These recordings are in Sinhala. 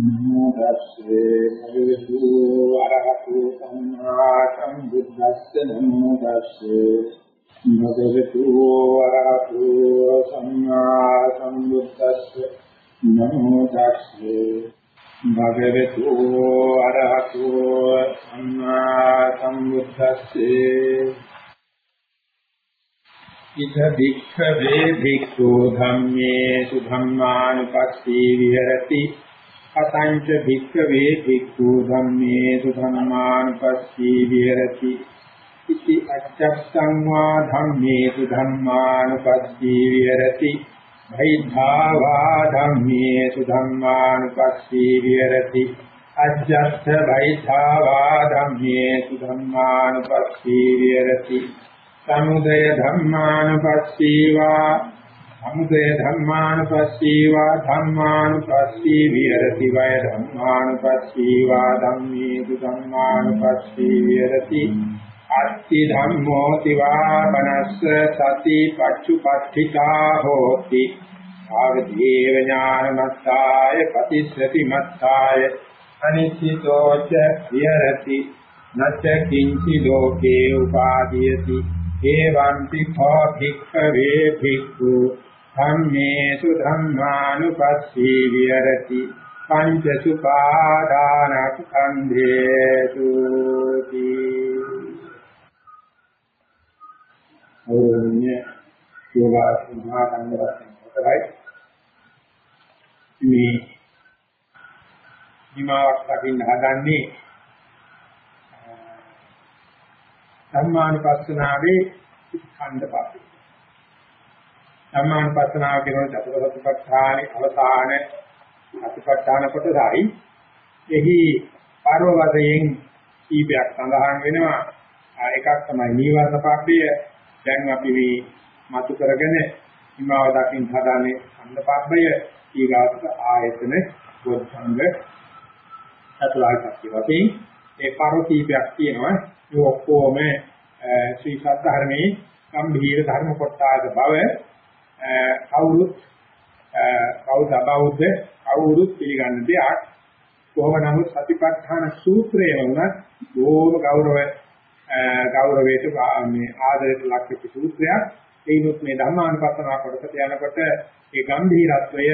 නමෝ තස්සේ භගවතු ආරහතු සම්මා සම්බුද්දස්ස නමෝ තස්සේ භගවතු ආරහතු සම්මා සම්බුද්දස්ස නමෝ තස්සේ භගවතු ආරහතු සම්මා සම්බුද්දස්සේ ඉද භික්ඛවේ භික්ඛු ධම්මේ සුධම්මානුපස්සී විහෙරති අතංච භික්ඛවේ භික්ඛු ධම්මේසු ධම්මානුපස්සී විහෙරති. ඉති අච්චස්සං වා ධම්මේසු ධම්මානුපස්සී විහෙරති. භෛද්ධාවා ධම්මේසු ධම්මානුපස්සී විහෙරති. අජ්ජස්ස භෛද්ධාවා ධම්මේසු ධම්මානුපස්සී විහෙරති. සමුදය ධම්මානුපස්සීවා සමුදය ධම්මානුපස්සීවා ධම්මානුපස්සී විහෙරති වය ධම්මානුපස්සීවා ධම්මේසු ධම්මානුපස්සී විහෙරති. අත්ති ධම්මෝ තිවාපනස්ස සති පච්චුපට්ඨිතා හෝති. ආවදීව ඥානමත්තාය පතිස්සති මත්තාය අනිච්චිතෝ ච විහෙරති. නච්ච කිංචි ලෝකේ උපාදීයති. ඒවන්ති කෝ භික්ඛවේ භික්ඛු. ධම්මේසු ධම්මානුපස්සී විහෙරති පංච සුපාදානස්කන්ධේසු ඕන්නේ යෝගා සම්මා කන්දරයන් කොටයි මේ හිමාවක් දකින්න හදන්නේ ධම්මානුපස්සනාවේ ස්කන්ධ පාඩේ. ධම්මානුපස්සනාව කියන චතුරාර්ය සත්‍යපට්ඨානේ අවසාන අතිපට්ඨාන කොටසයි. එහි පාරවදයෙන් කීපයක් සඳහන් වෙනවා. එකක් තමයි නීවරණ පාඩය. දැන් අපි මේ මතු කරගෙන හිමාව දකින්න හදානේ ස්කන්ධ පාඩය ඊගාට ආයතන වොද්ධංග චතුරාර්ය සත්‍ය වශයෙන් ඒ පාරෝ කීපයක් තියෙනවා. ඒ ඔක්කොම ශ්‍රී සද්ධර්මයේ ගම්භීර ධර්ම කොටාද බව කවුරුත් කවුද බෞද්ධ කවුරුත් පිළිගන්න දෙයක් කොහොම නමුත් සතිපට්ඨාන සූත්‍රයේ වුණත් බොහෝම ගෞරව ගෞරවයට මේ ආදරයට ලක් වෙච්ච සූත්‍රයක් ඒනොත් මේ ධර්මානුපස්සනා කොටසට යනකොට ඒ ගම්භීරත්වය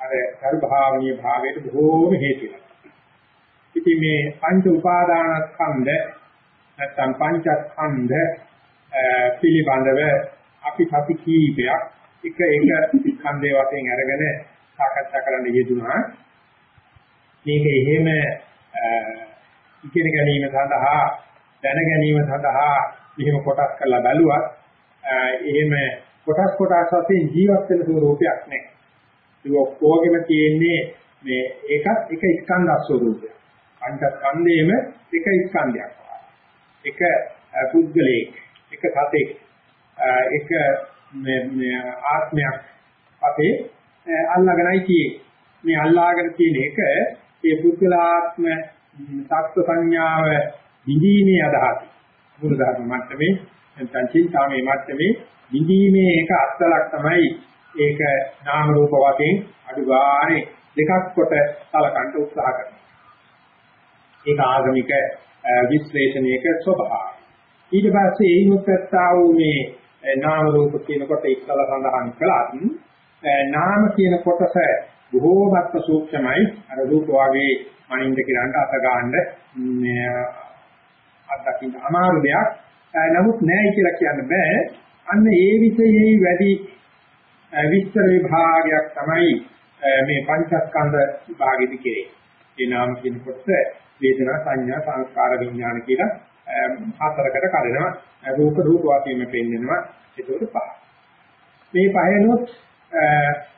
අර කරුභාවනීය භාවයට බොහෝම හේතු වෙනවා. ඉතින් මේ පංච උපාදානස්කන්ධ නැත්නම් පංචස්කන්ධ පිළිබඳව අපි සති කීපයක් එක එක ස්කන්ධය වශයෙන් අරගෙන සාකච්ඡා කරන්න යෙදුනා. මේක එහෙම ඉගෙන ගැනීම සඳහා දැන ගැනීම සඳහා එහෙම කොටස් කරලා බැලුවත් එහෙම කොටස් කොටස් වශයෙන් ජීවත් වෙන ස්වරූපයක් නැහැ. ඒක ඔක්කොගෙම තියෙන්නේ මේ ඒකත් එක ස්කන්ධ ස්වරූපයක්. පංචස්කන්ධයේම එක ස්කන්ධයක්. එක පුද්ගලයෙක් එක සතෙක් එක මේ ආත්මයක් අපේ අල්ලාගෙනයි කියේ මේ අල්ලාගෙන තියෙන එක ඒ පුද්ගලාත්ම සත්ව සංඥාව විදීමේ අදහස. මුල ධර්ම මට්ටමේ නැත්නම් චින්තාමේ මට්ටමේ විදීමේ එක අත්ලක් තමයි ඒක නාම රූප වශයෙන් අඩු ගානේ දෙකක් කොට සලකන්න උත්සාහ කරනවා. ඒක ආගමික විශ්ලේෂණයක ස්වභාවය. ඊට පස්සේ ඒ මුත්තත්තා වූ මේ නාම රූප කියනකොට ඉස්සලා සඳහන් කළත් නාම කියන කොටස බොහෝමත්ම සූක්ෂමයි අර රූප වාගේ මනින්ද කියනට අත ගන්න අත්දකින්න අමාරු දෙයක්. නමුත් නෑයි කියලා කියන්න බෑ. අන්න ඒ විෂයෙහි වැඩි විස්තර විභාගයක් තමයි මේ පංචස්කන්ධ විභාගෙදි කෙරේ. ඒ නාම කියන කොටස වේදනා සංඥා සංස්කාර විඥාන කියලා හතරකට කඩනවා. රූප රූප වශයෙන්ම පෙන්නනවා. ඒකවල පහ. මේ පහෙනොත්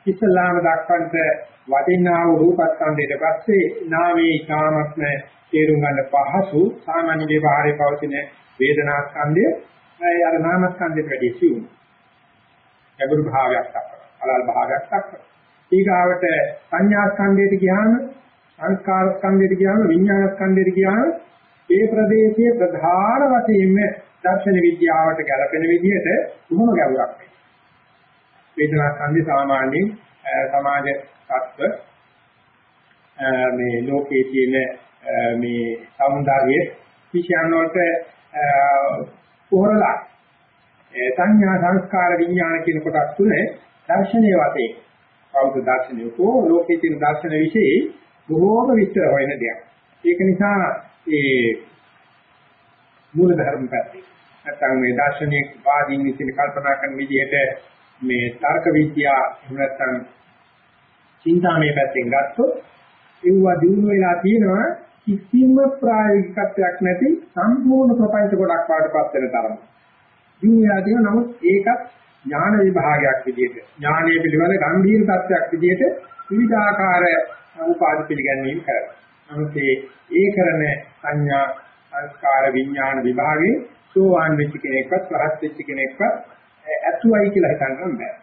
ඉස්ලාම දක්වන්ට වදිනා වූ රූපස්කන්ධයට පස්සේ නාමේ ඊකාමත්ම තේරුම් ගන්න පහසු සාමාන්‍ය විභාරේ පවතින වේදනාස්කන්ධය අර නාමස්කන්ධයට වැඩි සිවුම් ගැඹුරු භාවයක් දක්වනවා අලල් භාවයක් දක්වනවා ඊගාවට සංඥාස්කන්ධයට ගියාම සංස්කාර ස්කන්ධයට ගියාම විඥාන ස්කන්ධයට ගියාම ඒ ප්‍රදේශයේ ප්‍රධාන වශයෙන්ම දර්ශන විද්‍යාවට ගැලපෙන විදිහට බොහොම ගැඹුරක් වෙනවා. වේදනා සංදි සාමාන්‍යයෙන් සමාජ තත්ත්ව මේ ලෝකයේ තියෙන මේ సౌందර්යය විෂයන් වලට පොරලා සංඥා සංස්කාර විඥාන කියන කොටස් තුනේ දර්ශනීය වශයෙන් කවුද දර්ශනීය කෝ ලෝකයේ තියෙන දර්ශන વિશે බොහෝම විස්තර වෙන දෙයක්. ඒක නිසා ඒ මූල ධර්ම පැත්තේ නැත්නම් මේ දාර්ශනික වාදීන් විසින් කල්පනා කරන විදිහට මේ තර්ක විද්‍යාව එහෙම නැත්නම් චින්තාමය පැත්තෙන් ගත්තොත් ඒවා දිනු වෙලා තියෙනවා කිසිම ප්‍රායෝගිකත්වයක් නැති සම්පූර්ණ ප්‍රපංච ගොඩක් වඩපත් වෙන තරම. දිනු වෙලා තියෙනවා නමුත් ඒකත් ඥාන විභාගයක් විදිහට ඥානයේ පිළිවෙල ගම්භීර තත්ත්වයක් විදිහට විවිධාකාර උපාධි පිළිගැනීම කරනවා. නමුත් ඒ කරන සංඥා සංස්කාර විඥාන විභාගේ සෝවාන් වෙච්ච කෙනෙක්වත් රහත් වෙච්ච කෙනෙක්වත් ඇතුවයි කියලා හිතන්න බෑ.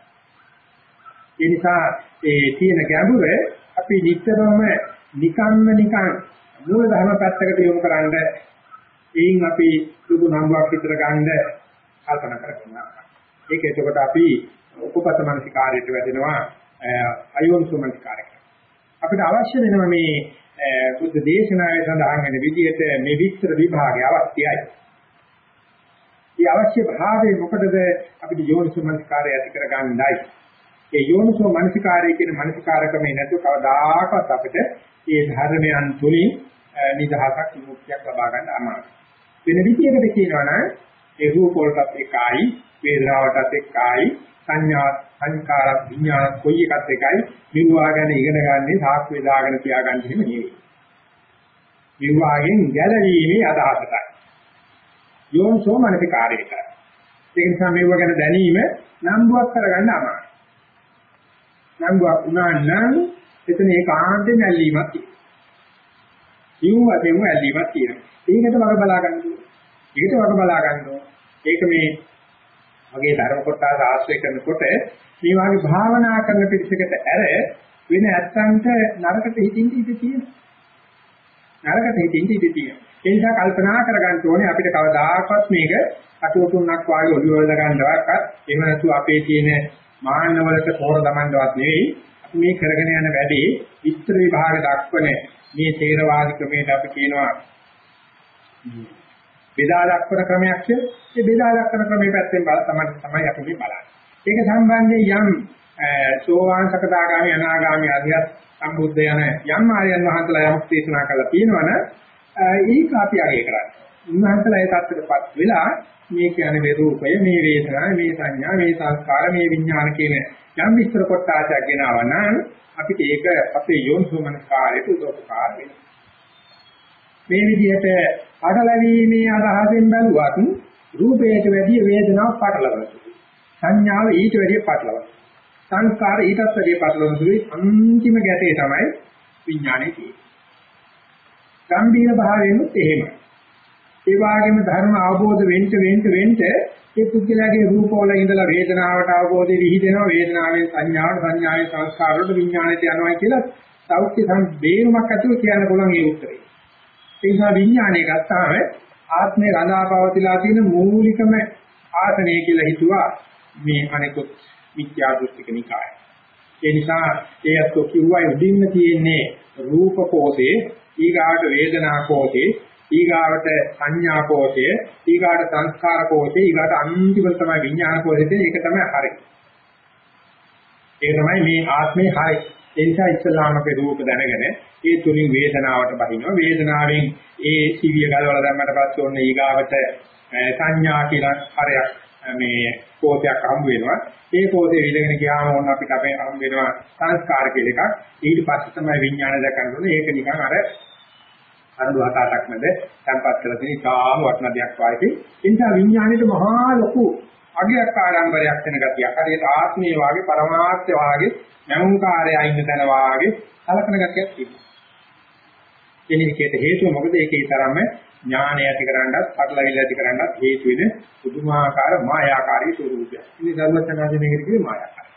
ඒ නිසා ඒ තියෙන ගැඹුර අපි නිතරම නිකම්ම නිකන් මූල ධර්ම පැත්තකට යොමු කරන්න එයින් අපි සුදු නම්බුවක් විතර ගන්න කල්පනා කරගන්නවා. ඒක එතකොට අපි උපපත මනසිකාරයට වැදෙනවා අයෝනිසෝ මනසිකාරයට. අපිට අවශ්‍ය වෙනවා මේ බුද්ධ දේශනාවේ සඳහන් වෙන විදිහට මේ විස්තර විභාගය අවශ්‍යයි. මේ අවශ්‍ය භාවයේ මොකටද අපිට යෝනිසෝ මනසිකාරය ඇති කරගන්නයි. ඒ යෝනිසෝ මනසිකාරය කියන මනසිකාරකමේ නැතුව කවදාකවත් අපිට මේ ධර්මයන් තුලින් නිදහසක් විමුක්තියක් ලබා ගන්න අමාරුයි. වෙන විදිහකට කියනවා නම් ඒ රූප වලටත් එකයි, වේදනාවටත් එකයි, සංඥා සංකාර විඥාන කොයි එකත් එකයි විවාහගෙන ඉගෙන ගන්නේ සාක්ෂි දාගෙන තියාගන්න හිම නෙවෙයි. විවාහයෙන් ගැලවීමේ අදහසටයි. යෝනිසෝ මනසිකාරයට. ඒක නිසා මේව ගැන දැනීම නම්බුවක් කරගන්න අමාරුයි. නම්බුවක් වුණා නම් එතන ඒකාන්තයෙන් ඇල්ලීමක් තියෙනවා. ජීවවතේම ඇල්ලීමක් තියෙනවා. ඒකට වග බලා ගන්න ඕනේ. ඒකට වග බලා ගන්න ඕනේ. ඒක මේ වගේ ධර්ම කොටස ආශ්‍රය කරනකොට මේ වගේ භාවනා කරන පිළිසකට ඇර වෙන ඇත්තන්ට නරකට හිතින් ඉඳී තියෙනවා. නරකට හිතින් ඉඳී තියෙනවා. ඒ නිසා කල්පනා කරගන්න ඕනේ අපිට කවදාකවත් මේක අතුතුන්නක් වාගේ ඔළුව වල ගන්නවත් එහෙම නැතු අපේ තියෙන මාන්න වලට පොර දමන්නවත් නෙවෙයි අපි මේ කරගෙන යන වැඩේ විස්තර විභාග දක්වන මේ තේරවාද ක්‍රමයට අපි කියනවා බෙදා දක්වන ක්‍රමයක් කියලා. ඒ බෙදා දක්වන ක්‍රමයේ පැත්තෙන් තමයි තමයි අපි මේ බලන්නේ. ඒක සම්බන්ධයෙන් යම් සෝවාන් සකදාගාමි අනාගාමි අධ්‍යාත් සම්බුද්ධ යන යම් ආර්යයන් වහන්සේලා යමක් දේශනා කළා තියෙනවනේ ඒක අපි අගය කරන්නේ. උන්වහන්සේලා ඒ தත්ත්වයටපත් වෙලා මේ කියන්නේ මේ රූපය, මේ වේදනා, මේ සංඥා, මේ සංස්කාර, මේ විඥාන කියන යම් විස්තර කොටසක් ගෙනාවා නම් අපිට ඒක අපේ යෝනිසෝමනස්කාරයට උදව්පකාර වෙනවා. මේ විදිහට පටලැවීමේ අදහසෙන් බැලුවත් රූපයට වැඩිය වේදනාවක් පටලවනවා. සංඥාව ඊට වැඩිය පටලවනවා. සංස්කාර ඊටත් වැඩිය පටලවනවා. අන්තිම ගැටේ තමයි විඥානේ තියෙන්නේ. ගම්භීර භාවයෙන්ුත් එහෙමයි. ඒ වගේම ධර්ම අවබෝධ වෙන්න වෙන්න වෙන්න ඒ පුද්ගලයාගේ රූපවල ඉඳලා වේදනාවට අවබෝධය විහිදෙනවා වේදනාවෙන් සංඥාවට සංඥාවේ සංස්කාරවලට විඥාණයට යනවා කියලා සෞඛ්‍ය සම්බේරුමක් ඇතුව කියන්න පුළුවන් ඒ උත්තරේ. ඒ නිසා විඥාණය ගත්තාම ආත්මේ රඳාපවතිලා තියෙන මූලිකම ආසනය කියලා හිතුවා මේ අනිකුත් මිත්‍යා දෘෂ්ටික නිකාය. ඒ නිසා ඒ අත්ෝ කිව්වා උඩින්ම තියෙන්නේ රූප කෝෂේ ඊගාට වේදනා කෝෂේ ඊගාවට සංඥා කෝෂය ඊගාට සංස්කාර කෝෂය ඊගාට අන්තිමට තමයි විඥාන කෝෂය ඒක තමයි හරි. ඒක තමයි මේ ආත්මේ හරි. ඒ නිසා ඉස්ලාම අපේ රූප දැනගෙන ඒ තුලින් වේදනාවට බහිනවා. වේදනාවෙන් ඒ සිවිය ගලවලා දැම්මට පස්සේ ඔන්න ඊගාවට සංඥා කියලා හරයක් මේ කෝෂයක් හම්බ වෙනවා. ඒ කෝෂේ විලගෙන ගියාම ඕන අපිට අපේ හම්බ වෙනවා සංස්කාර කියලා එකක්. ඊට පස්සේ තමයි විඥාන දක්වන්නේ ඒක නිකන් අර අරඳු හත අටක් මැද තැම්පත් කරලා තියෙන ඉතාම වටිනා දෙයක් වාගේ. ඒ නිසා විඥාණයට මහා ලොකු අගයක් ආරම්භයක් වෙන ගතියක්. හරියට ආත්මීය වාගේ පරමාර්ථය වාගේ නැමුකාරය ඉන්න තැන වාගේ කලකන ගතියක් තියෙනවා. එනිකේට හේතුව මොකද ඒකේ තරම ඥානය ඇති කරන්නත්, පටලවිල්ල ඇති කරන්නත් හේතු වෙන පුදුමාකාර මායාකාරී ස්වරූපයක්. ඉතින් ධර්මචනාදී මේකට කිව්වේ මායාකාරී.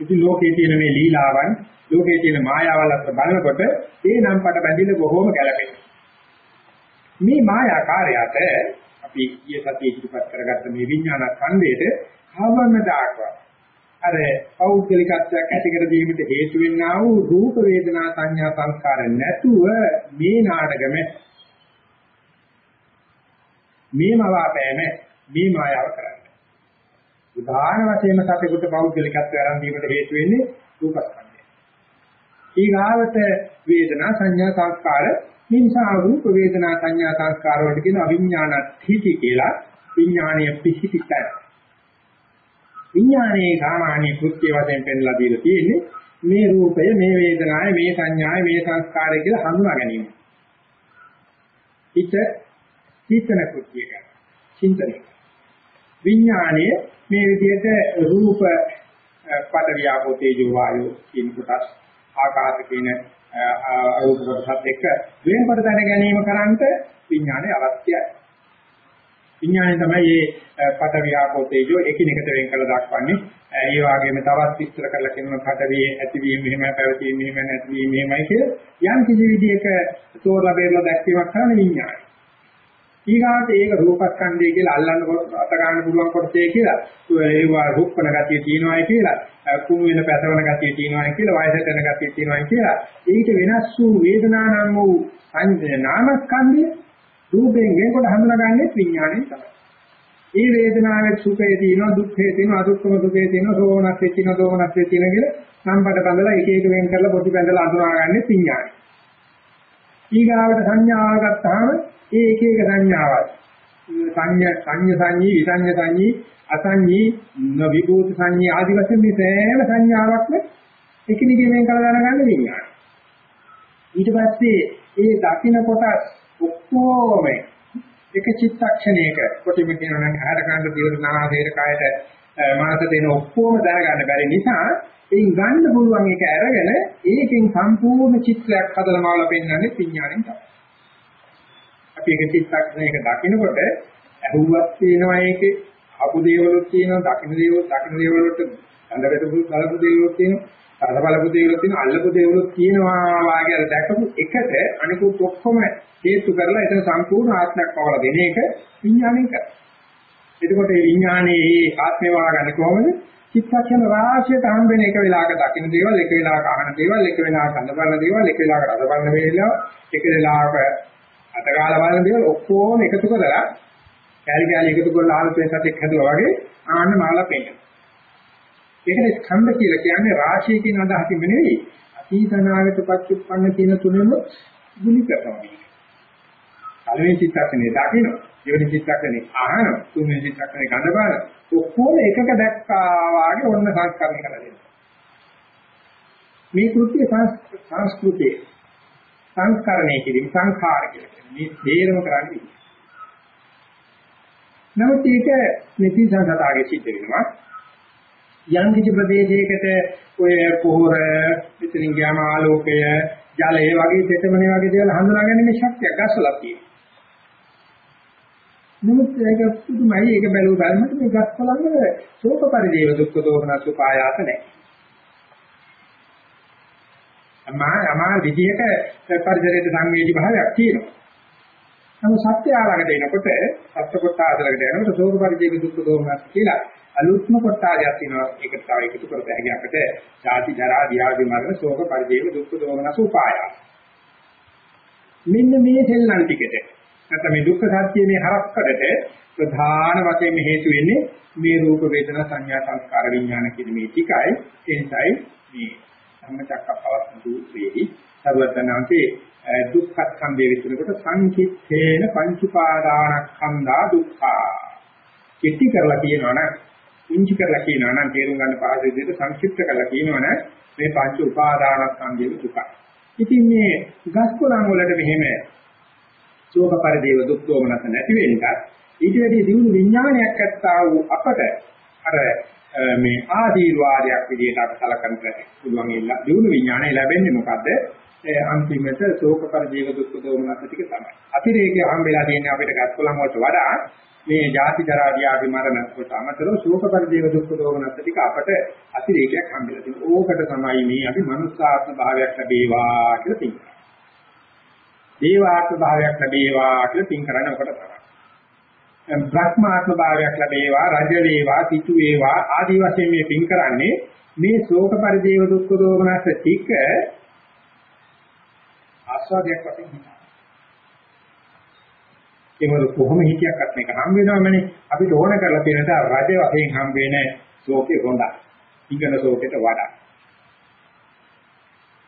ඉතින් ලෝකයේ තියෙන මේ ලීලාවන් ලෝකයේ තියෙන මායාවල් අතර බලනකොට ඒ නම් පට බැඳිලා බොහෝම ගැළපෙනවා. මේ මායාකාරයට අපි ඊයේ සතියේ ඉදිරිපත් කරගත්ත මේ විඥාන ඛණ්ඩයේද කවමදාකවත් අර පෞද්ගලිකත්වයක් ඇති කර දීමට හේතු වෙන්නා වූ රූප වේදනා සංඥා සංස්කාර නැතුව මේ නාටකම මේ මවාපෑම මේ මායාව කරන්නේ. උදාහරණ වශයෙන් සතෙකුට පෞද්ගලිකත්වය ආරම්භ වීමට හේතු වෙන්නේ රූපස්කන්ධය. ඊගාවට වේදනා සංඥා සංස්කාර මේ නිසා රූප වේදනා සංඥා සංස්කාර වලට කියන අවිඥානත්ථಿತಿ කියලා විඥානීය පිහිටිතයි. විඥානයේ සාමාන්‍ය කෘත්‍ය වශයෙන් පෙන්ලා දීලා තියෙන්නේ මේ රූපය මේ වේදනාය මේ සංඥාය මේ සංස්කාරය කියලා හඳුනා ගැනීම. හිත චිත්තන කෘත්‍ය කරන චින්තනය. විඥානයේ මේ විදිහට රූප පට වියාපෝ තේජෝ වායෝ කියන කොටස් ආකාශ කියන අරූප කොටසත් එක්ක වෙනකොට දැන ගැනීම කරන්ට විඥානය අවශ්‍යයි. විඥානය තමයි මේ පට වියාපෝ තේජෝ එකිනෙකට වෙන් කරලා දක්වන්නේ. ඒ වගේම තවත් විස්තර කරලා කියනවා පටවියේ ඇතිවීම මෙහෙමයි පැවතීම මෙහෙමයි නැතිවීම මෙහෙමයි කියලා යම් කිසි විදිහක තෝරලා බේරලා දැක්වීමක් කරන විඥානය. ඊගාට ඒක රූපස්කන්ධය කියලා අල්ලන්න අත ගන්න පුළුවන් කොටසේ කියලා ඒවා රූපණ ගතිය තියෙනවායි කියලා කුණු වෙන පැසවන ගතිය තියෙනවායි කියලා වයසට යන ගතිය තියෙනවායි කියලා ඊට වෙනස් වූ වේදනානම් වූ නාමස්කන්ධය රූපයෙන් වෙනකොට හඳුනාගන්නේ විඥාණයෙන් තමයි. ඒ වේදනාවේ සුඛය තියෙනවා දුක්ඛය තියෙනවා අදුක්ඛම සුඛය තියෙනවා සෝමනස්සේ තියෙනවා දෝමනස්සේ තියෙනවා කියලා සම්පඩ බඳලා එක එක වෙන් කරලා පොඩි බඳලා අඳුනාගන්නේ විඥාණය. ඊගාවට සංඥාව ගත්තාම ඒ එක එක සංඥාවක් සංඥා සංඥා සංඥී විසංඥා සංඥී අසංඥී නවිභූත සංඥා ආදි වශයෙන් මේ සෑම සංඥාවක්ම එකිනෙකින් වෙන් කරලා දැනගන්න විඥාන. ඊට පස්සේ ඒ දකින්න කොටස් ඔක්කොම එක චිත්තක්ෂණයක කොටිම කියනවා නම් ආහාර ගන්න දියුණු නාසයට කායට මානස දෙන ඔක්කොම දැනගන්න බැරි නිසා එයින් ගන්න පුළුවන් එක අරගෙන ඒකෙන් සම්පූර්ණ චිත්‍රයක් හදලා මාවලා පෙන්වන්නේ විඥාණයෙන් තමයි. අපි එක චිත්තක්ෂණයක දකිනකොට අහුවක් තියෙනවා ඒකේ අපු දේවලුත් තියෙනවා දකින්න දේවල් දකින්න දේවල් වලට අඳකට බලපු දේවලුත් තියෙනවා රස බලපු දේවලුත් තියෙනවා අල්ලපු දේවලුත් තියෙනවා වාගේ අර දැකපු එකට අනිකුත් ඔක්කොම හේතු කරලා එතන සම්පූර්ණ ආත්මයක් පවලා දෙන එක විඥාණයෙන් කරා. එතකොට මේ විඥානයේ මේ ආත්මය වාගන්න කොහොමද? චිත්තක්ෂණ රාශියට හම්බෙන එක වෙලාවක දකින්න දේවල්, එක වෙලාවක අහන දේවල්, එක වෙලාවක අඳ බලන දේවල්, එක වෙලාවක රස බලන වේලාව, එක වෙලාවක අතගාලා බලන දේවල් ඔක්කොම එකතු කරලා කැලි කැලි එකතු කරලා ආලෝකයෙන් සතෙක් හැදුවා වගේ ආන්න මාලා පෙන්නනවා. ඒකනේ ස්කන්ධ කියලා කියන්නේ රාශිය කියන අදහසින් නෙවෙයි. අතීතනාගත පච්චුප්පන්න කියන තුනම ගුලි කරනවා. පළවෙනි චිත්තක්ෂණේ දකින්න, දෙවෙනි චිත්තක්ෂණේ අහන, තුන්වෙනි චිත්තක්ෂණේ ගඳ බලන ඔක්කොම එකක දැක්කා වාගේ ඔන්න සංස්කරණය කරලා දෙනවා. මේ කෘත්‍ය සංස්කෘතිය සංස්කරණය කිරීම සංඛාර කියලා මේ තේරම කරන්නේ. නමුත් ඒක මෙති සංසතාගේ සිද්ධ වෙනවා. යම් කිසි ප්‍රදේශයකට ඔය පොහොර, පිටින් ගියාම ආලෝකය, ජලය වගේ දෙතමනේ වගේ දේවල් හඳුනාගන්නේ ශක්තියක් ගස්වලක් තියෙනවා. නමුත් ඒක පුදුමයි ඒක බැලුව බලනකොට මේ ගස්වලන් වල ශෝක පරිදේව දුක්ඛ දෝමන සුපායාස නැහැ. අමා අමා විදියට පරිසරයේ සංවේදී භාවයක් තියෙනවා. නමුත් සත්‍ය ආලකට එනකොට සත්‍ය කොට ආදලකට එනකොට ශෝක පරිදේව දුක්ඛ දෝමනස් කියලා අලුත්ම කොටාදයක් තියෙනවා. ඒකට තව එකතු කරත හැකි අපිට ජාති ජරා ව්‍යාධි මරණ ශෝක පරිදේව දුක්ඛ දෝමනස් උපායාස. මෙන්න මේ දෙල්ලන් ටිකට නැත්නම් මේ දුක්ඛ සත්‍ය මේ හරක්කඩට ප්‍රධාන වශයෙන් හේතු වෙන්නේ මේ රූප වේදනා සංඥා සංස්කාර විඥාන කියන මේ ටිකයි එනිසායි මේ ධම්මචක්කපවත්තන සූත්‍රයේදී සර්වඥාන්සේ දුක්ඛ ස්කන්ධය විතරකට සංකිට්ඨේන පංච උපාදානස්කන්ධා දුක්ඛා කෙටි කරලා කියනවනම් ඉංචි කරලා කියනවනම් තේරුම් ගන්න පහසු විදිහට සංක්ෂිප්ත කරලා කියනවනම් මේ පංච උපාදානස්කන්ධයේ දුකයි. ඉතින් මේ ගස්කොලන් වලට මෙහෙම ශෝක පරිදේව දුක් දෝමනස නැති වෙන්නත් ඊට වැඩි දිනු විඥානයක් ඇත්තා වූ අපට අර මේ ආදීර්වාදයක් විදිහට අපි සලකන්නට පුළුවන් ඉන්න දිනු විඥානය ලැබෙන්නේ මොකද්ද? අන්තිමට ශෝක පරිදේව දුක් දෝමනස ටික තමයි. අතිරේකය හම්බෙලා තියෙන්නේ අපිට ගස්කොලන් වලට වඩා මේ ජාති ජරා ව්‍යාධි මරණ කොට අමතරව ශෝක පරිදේව දුක් දෝමනස ටික අපට අතිරේකයක් හම්බෙලා තියෙනවා. ඕකට තමයි මේ අපි මනුස්සාත්ම භාවයක් ලැබේවා කියලා තියෙන්නේ දේවාත්ම භාවයක් ලැබේවා කියලා පින් කරන්නේ ඔකට තමයි. බ්‍රහ්මාත්ම භාවයක් ලැබේවා රජ වේවා සිටු වේවා ආදී වශයෙන් මේ පින් කරන්නේ මේ ශෝක පරිදේව දුක්ඛ දෝමනස ටික ආස්වාදයක් වශයෙන් හිතනවා. ඒවල කොහොම හිතියක්වත් මේක හම් වෙනවමනේ අපිට ඕන කරලා තියෙන තා රජ වශයෙන් හම් වෙන ශෝකේ හොඳයි. ඉගෙන ශෝකයට වඩා.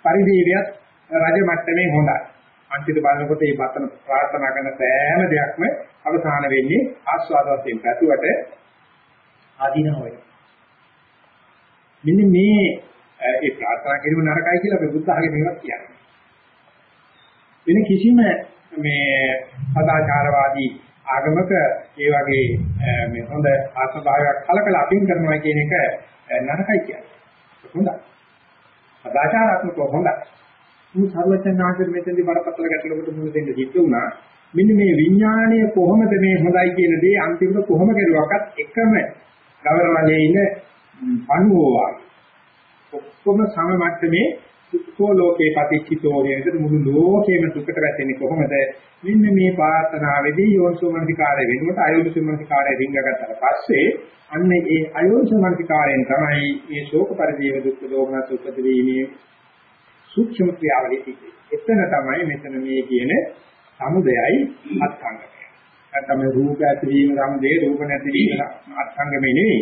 පරිදේවියත් රජ මට්ටමේ හොඳයි. අන්තිම බලනකොට මේ බතන ප්‍රාර්ථනා කරන සෑම දෙයක්ම අවසාන වෙන්නේ ආස්වාද වශයෙන් පැතුවට ආදීනව වෙනවා. මෙන්න මේ ඒ ප්‍රාර්ථනා කිරීම නරකයි කියලා අපි බුද්ධ ආගමේ මේවත් කියන්නේ. වෙන කිසිම මේ සදාචාරවාදී ආගමක ඒ වගේ මේ හොඳ ආත්මභාවයක් කලකලා අපින් කරනවා කියන එක නරකයි කියන්නේ. හොඳයි. සදාචාරාත්මකව හොඳයි. මේ සර්වඥාන්තර මෙතෙන්දි බරපතල ගැටලුවකට මුහුණ දෙන්න සිද්ධ වුණා. මෙන්න මේ විඥාණය කොහොමද මේ හොඳයි කියන දේ අන්තිමට කොහොම කරුවක්වත් එකම ගවරවලේ ඉන්න පණුවෝවා. ඔක්කොම සම මට්ටමේ සුඛෝ ලෝකේ පටිච්චිතෝ කියන මුළු ලෝකෙම දුකට වැටෙන්නේ කොහොමද? මෙන්න මේ ප්‍රාර්ථනාවේදී යෝනිසෝමනසිකාරය වෙනුවට අයෝනිසෝමනසිකාරය රිංගගත්තට පස්සේ අන්න ඒ අයෝනිසෝමනසිකාරයෙන් තමයි මේ ශෝක පරිදේව දුක්ඛ දෝමනස උපදවීමේ සූක්ෂම ක්‍රියාවලිය තිබේ. එතන තමයි මෙතන මේ කියන සමුදයයි අත්ංගමය. නැත්නම් රූප ඇතිවීම සමුදේ රූප නැතිවීම අත්ංගමේ නෙවෙයි.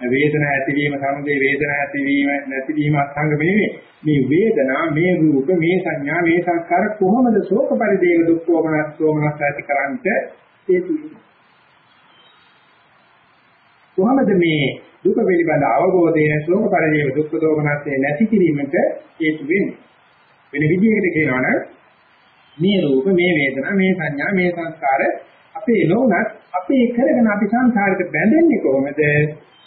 වේදනා ඇතිවීම සමුදේ වේදනා ඇතිවීම නැතිවීම අත්ංගමේ නෙවෙයි. මේ වේදනා මේ රූප මේ සංඥා මේ සංස්කාර කොහොමද ශෝක පරිදේව දුක්ඛෝමනස් සෝමනස් ඇති කරන්ට හේතු කොහොමද මේ දුක පිළිබඳ අවබෝධය ශෝක පරිදේව දුක්ඛ දෝමනස්සේ නැති කිරීමට හේතු වෙන්නේ. වෙන විදිහකට කියනවනම් මේ රූප මේ වේදනා මේ සංඥා මේ සංස්කාර අපේ නොනත් අපේ කරගෙන අපි සංසාරයට බැඳෙන්නේ කොහොමද?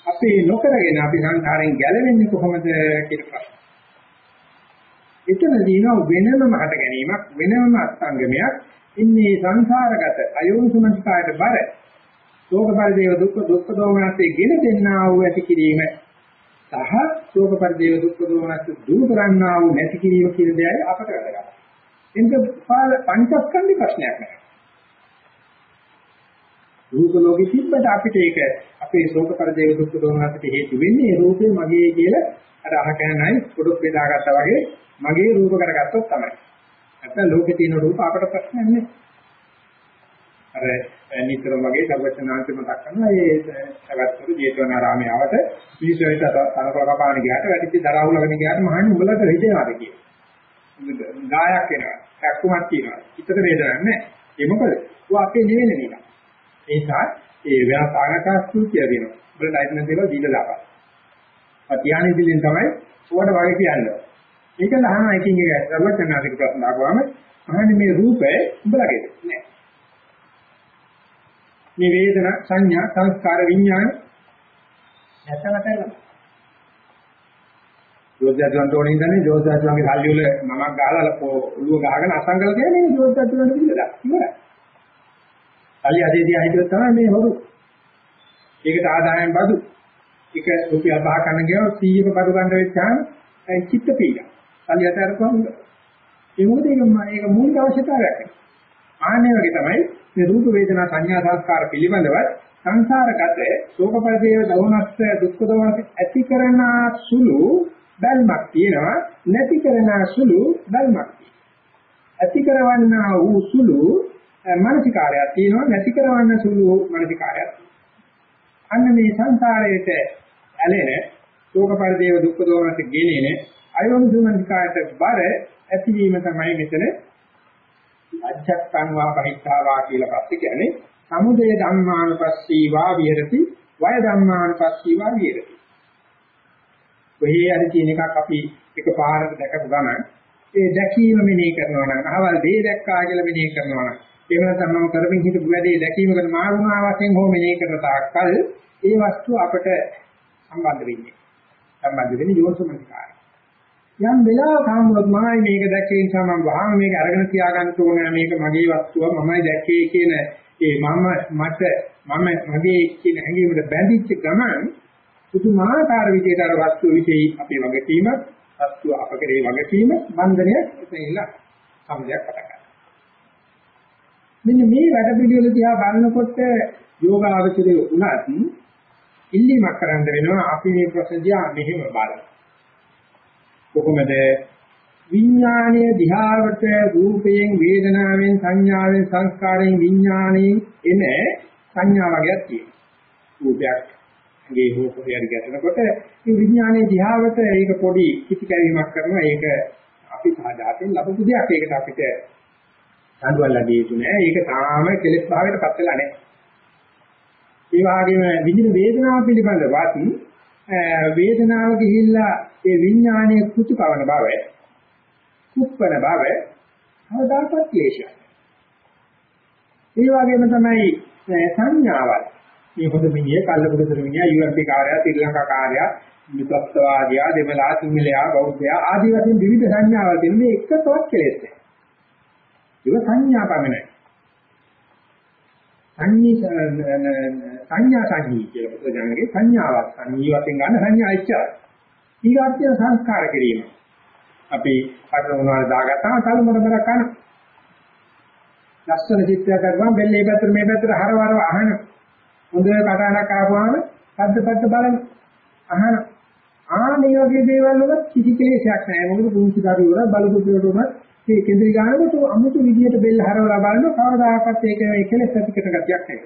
අපේ නොකරගෙන අපි සංසාරයෙන් ගැලවෙන්නේ කොහොමද කියන ප්‍රශ්න. එතනදී නෝ වෙනම හට ගැනීමක් වෙනම අත්ංගමයක් ඉන්නේ සංසාරගත අයෝනිසමස්කාරයට බර ශෝක පරිදේව දුක්ඛ දුක්ඛ දෝමනස්සේ ගෙන දෙන්නා වූ ඇති කිරීම සහ ශෝක පරිදේව දුක්ඛ දෝමනස්ස දුරු කරන්නා වූ නැති කිරීම කියන දෙයයි අපට වැදගත්. එතන පංචස්කන්ධ ප්‍රශ්නයක් නෑ. රූප ලෝකෙ තිබ්බට අපිට ඒක අපේ ශෝක පරිදේව දුක්ඛ දෝමනස්ට හේතු වෙන්නේ ඒ රූපේ මගේ කියලා අර අහකනයි පොඩක් බෙදාගත්තා වගේ මගේ රූප කරගත්තොත් තමයි. නැත්නම් ලෝකේ තියෙන රූප අපට ප්‍රශ්නයක් නෑ. අර නිතරම වගේ සර්වචනාංශ මතක් කරනවා ඒ සවැත්තුරු ජේතවනාරාමයේ ආවත පිළිසෙවිත තනකොළ කපාන ගියාට වැඩිච්ච දරවුලගෙන ගියාට මහන්නේ උඹලට හිතේවාද කියලා. ගායක් වෙනවා. කැක්කුමක් තියෙනවා. හිතට වේදනක් නැහැ. ඒ මොකද? ਉਹ අපේ නෙවෙයි නේද? ඒ නිසා ඒ ව්‍යාපාරකාස්තුතිය වෙනවා. උඹලට අයිති නැති දේවල් දීලා දාපන්. අධ්‍යානෙ දිලින් තමයි උවට වගේ කියන්නේ. ඒක ලහන එකින් එක සර්වචනාංශික ප්‍රශ්න ආවම මහන්නේ මේ රූපේ උඹලගේ නෑ. මේ වේදනා සංඥා සංස්කාර විඥාන නැතවට යනවා. ජෝතිජාතුන්ට ඕනේ ඉඳන්නේ ජෝතිජාතුන්ගේ සල්ලි වල නමක් ගහලා ඔළුව ගහගෙන අසංගල කියන්නේ ජෝතිජාතුන්ට පිළිදලා. ඉවරයි. සල්ලි අදේදී හිතුව තමයි මේ හොරු. ඒකට ආදායම් බදු. එක රුපියල් 5 කන්න ගියොත් 100ක බදු ගන්න වෙච්චාම චිත්ත පීඩා. සල්ලි අතර කොහොමද? ඒ මොකද ඒක මූලික අවශ්‍යතාවයක්. ආන්නේ වගේ තමයි මේ රූප වේදනා සංඥා සංස්කාර පිළිබඳව සංසාරගත ශෝක පරිදේව දවනස්ස දුක්ඛ දවනස් ඇති කරන සුළු බල්මක් තියෙනවා නැති කරන සුළු බල්මක් ඇති කරවන්නා වූ සුළු මානසිකාරයක් තියෙනවා නැති කරවන්න සුළු මානසිකාරයක් අන්න මේ සංසාරයේට ඇලෙන ශෝක පරිදේව දුක්ඛ දවනස් ගෙනෙන අයෝනිසුමනිකායට බර ඇතිවීම තමයි මෙතන අජ්ජත්තං වා පහිත්තාවා කියලා පස්සේ කියන්නේ සමුදය ධම්මානුපස්සීවා විහෙරති වය ධම්මානුපස්සීවා විහෙරති. ඔහේ අර කියන එකක් අපි එකපාරට දැකපු ගමන් ඒ දැකීම මෙනෙහි කරනවා නම් අහවල් දේ දැක්කා කියලා මෙනෙහි කරනවා නම් එහෙම නැත්නම් මම කරමින් හිටපු වැඩේ දැකීමකට මාරුණා වශයෙන් හෝ මෙනෙහි කරන තාක්කල් ඒ වස්තුව අපට සම්බන්ධ වෙන්නේ. සම්බන්ධ වෙන්නේ යෝනිසමනිකාරය. යම් වෙලාවක හම්බුනොත් මමයි මේක දැක්කේ නිසා මම වහම මේක අරගෙන තියාගන්න ඕනේ මේක මගේ වස්තුව මමයි දැක්කේ කියන ඒ මම මට මම මගේ කියන හැඟීමකට බැඳිච්ච ගමන් පුදුමාකාර විදිහට අර වස්තුව විශේෂයි අපේ වගකීම වස්තුව අප කරේ වගකීම බන්ධනය එතනilla සම්දයක් පටන් ගන්නවා. මෙන්න මේ වැඩ පිළිවෙල දිහා බලනකොට යෝගාවචරයේ උනත් ඉල්ලීමක් කරන්න වෙනවා අපි මේ ප්‍රශ්න දිහා මෙහෙම බලමු. කොහොමද? විඥානීය දිහාවට රූපයෙන් වේදනාවෙන් සංඥාවෙන් සංස්කාරයෙන් විඥාණයෙන් එන සංඥා වර්ගයක් තියෙනවා. රූපයක් ගේ හෝපරියට ගැටෙනකොට මේ විඥානයේ දිහාවට ඒක පොඩි කිසි කැවීමක් කරනවා. ඒක අපි සාජාතෙන් ලැබපු දෙයක්. ඒකට අපිට දඬුවම් ලැබිය යුතු නෑ. ඒක තාම කෙලෙස් භාවයට පත් වෙලා නෑ. ඒ වගේම විඳින වේදනාව පිළිබඳවත් වේදනාව ගිහිල්ලා ඒ විඥානයේ කුතුකවන බව කුප්පන බව අවදාපත් ක්ලේශය ඒ වගේම තමයි සංඥාවල් මේ පොද මිනිහ කල්ලපොඩ මිනිහ UMP කාර්යය ශ්‍රී ලංකා කාර්යය විපස්සවාදියා දෙමළා සිංහලයා බෞද්ධයා ආදී වශයෙන් විවිධ සංඥාවල් තියෙන මේ එකකවත් කෙලෙස් නැහැ. ඒක සංඥා පමණයි. සංඤී සංඥා සංඤී කියලා පුතජනගේ සංඥාවක් සංඤී වශයෙන් ගන්න සංඥා ඉච්ඡා. ඊගාත්‍ය සංස්කාර කිරීම. අපි අරමුණවල දාගත්තාම තලමුණ බර කන. ලස්සන චිත්‍රයක් කරපුවම බෙල්ලේ පැත්තට මේ පැත්තට හරවරව අහන. හොඳ කටහඬක් ආපුවාම පද්ද පද්ද බලන අහන. ආනේ වගේ දේවල් වල කිසි කෙලෙසයක් නැහැ. මොකද පුංචි දරුවෝ බලපු දෙයට උනත් මේ කෙඳිරි ගන්නකොට අමුතු විදියට බෙල්ල හරවලා බලනවා කවදාකවත් ඒක කෙලෙස් ඇතිකට ගතියක් නැහැ.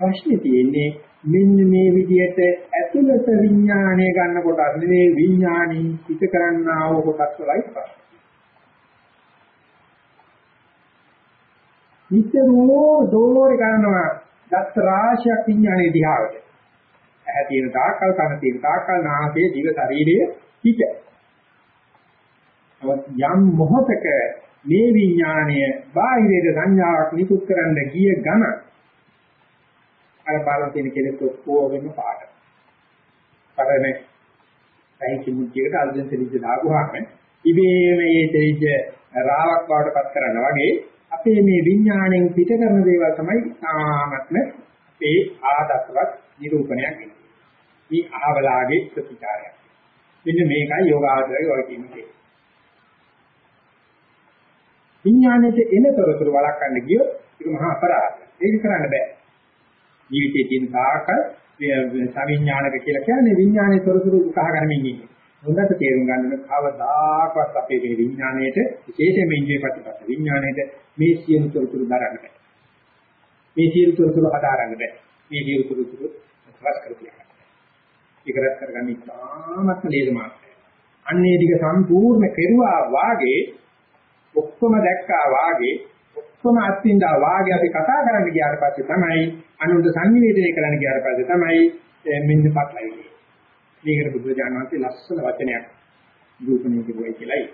ප්‍රශ්නේ තියෙන්නේ මෙන්න මේ විදියට ඇතුළත විඥාණය ගන්න කොටස් නෙවෙයි විඥාණي පිට කරන්නා වූ කොටස් වලයි ප්‍රශ්නේ. නිතරම දෝරේ ගන්නවා දත් රාශියක් විඥානයේ දිහාවට. ඇහැ තියෙන තාක්කල් කන තියෙන තාක්කල් නාසය දිව ශරීරයේ පිට. යම් මොහතක මේ විඥාණය බාහිරේ සංඥාවක් නිකුත් කරන්න ගිය ගම අර බලන තියෙන කෙලෙස් ඔක්කොගෙම පාට. පරනේ සයිකි මුද්දයකට අල්දෙන් තෙලිජ දාගුවාම ඉබේම මේ තෙලිජ රාවක් බවට පත් කරනවා වගේ අපේ මේ විඥාණයෙන් පිට කරන දේවල් තමයි තාමත්ම අපේ ආදත්වත් නිරූපණයක් වෙන්නේ. මේ අහවලාගේ ප්‍රතිචාරයක්. මෙන්න මේකයි යෝගාවචරයේ ඔය කියන්නේ. විඥාණයට එන තොරතුරු වළක්වන්න ගියොත් ඒක මහා අපරාධයක්. ඒක කරන්න බෑ. ජීවිතයේ තියෙන තාකල් සවිඥානික කියලා කියන්නේ විඥානයේ තොරතුරු උකහා ගන්නමින් ඉන්නේ. හොඳට තේරුම් ගන්න ඕන කවදාකවත් අපේ මේ විඥාණයට විශේෂයෙන්ම ඉන්ද්‍රිය ප්‍රතිපද විඥාණයට මේ සියලු තොරතුරු දරන්න බෑ. මේ සියලු තොරතුරු හදාරන්න බෑ. මේ සියලු තොරතුරු රස කරතියි. ඒක රස කරගන්න ඉතාමත්ම ලේසි මාර්ගය. අන්නේ ටික සම්පූර්ණ කෙරුවා වාගේ ඔක්කොම දැක්කා වාගේ ඔක්කොම අත්විඳා වාගේ අපි කතා කරන්න ගියාට පස්සේ තමයි අනුන්ට සංනිවේදනය කරන්න ගියාට පස්සේ තමයි මෙන්න පටලැවිලි. මේකට බුදුරජාණන් වහන්සේ ලස්සන වචනයක් නිරූපණය කරුවයි කියලායි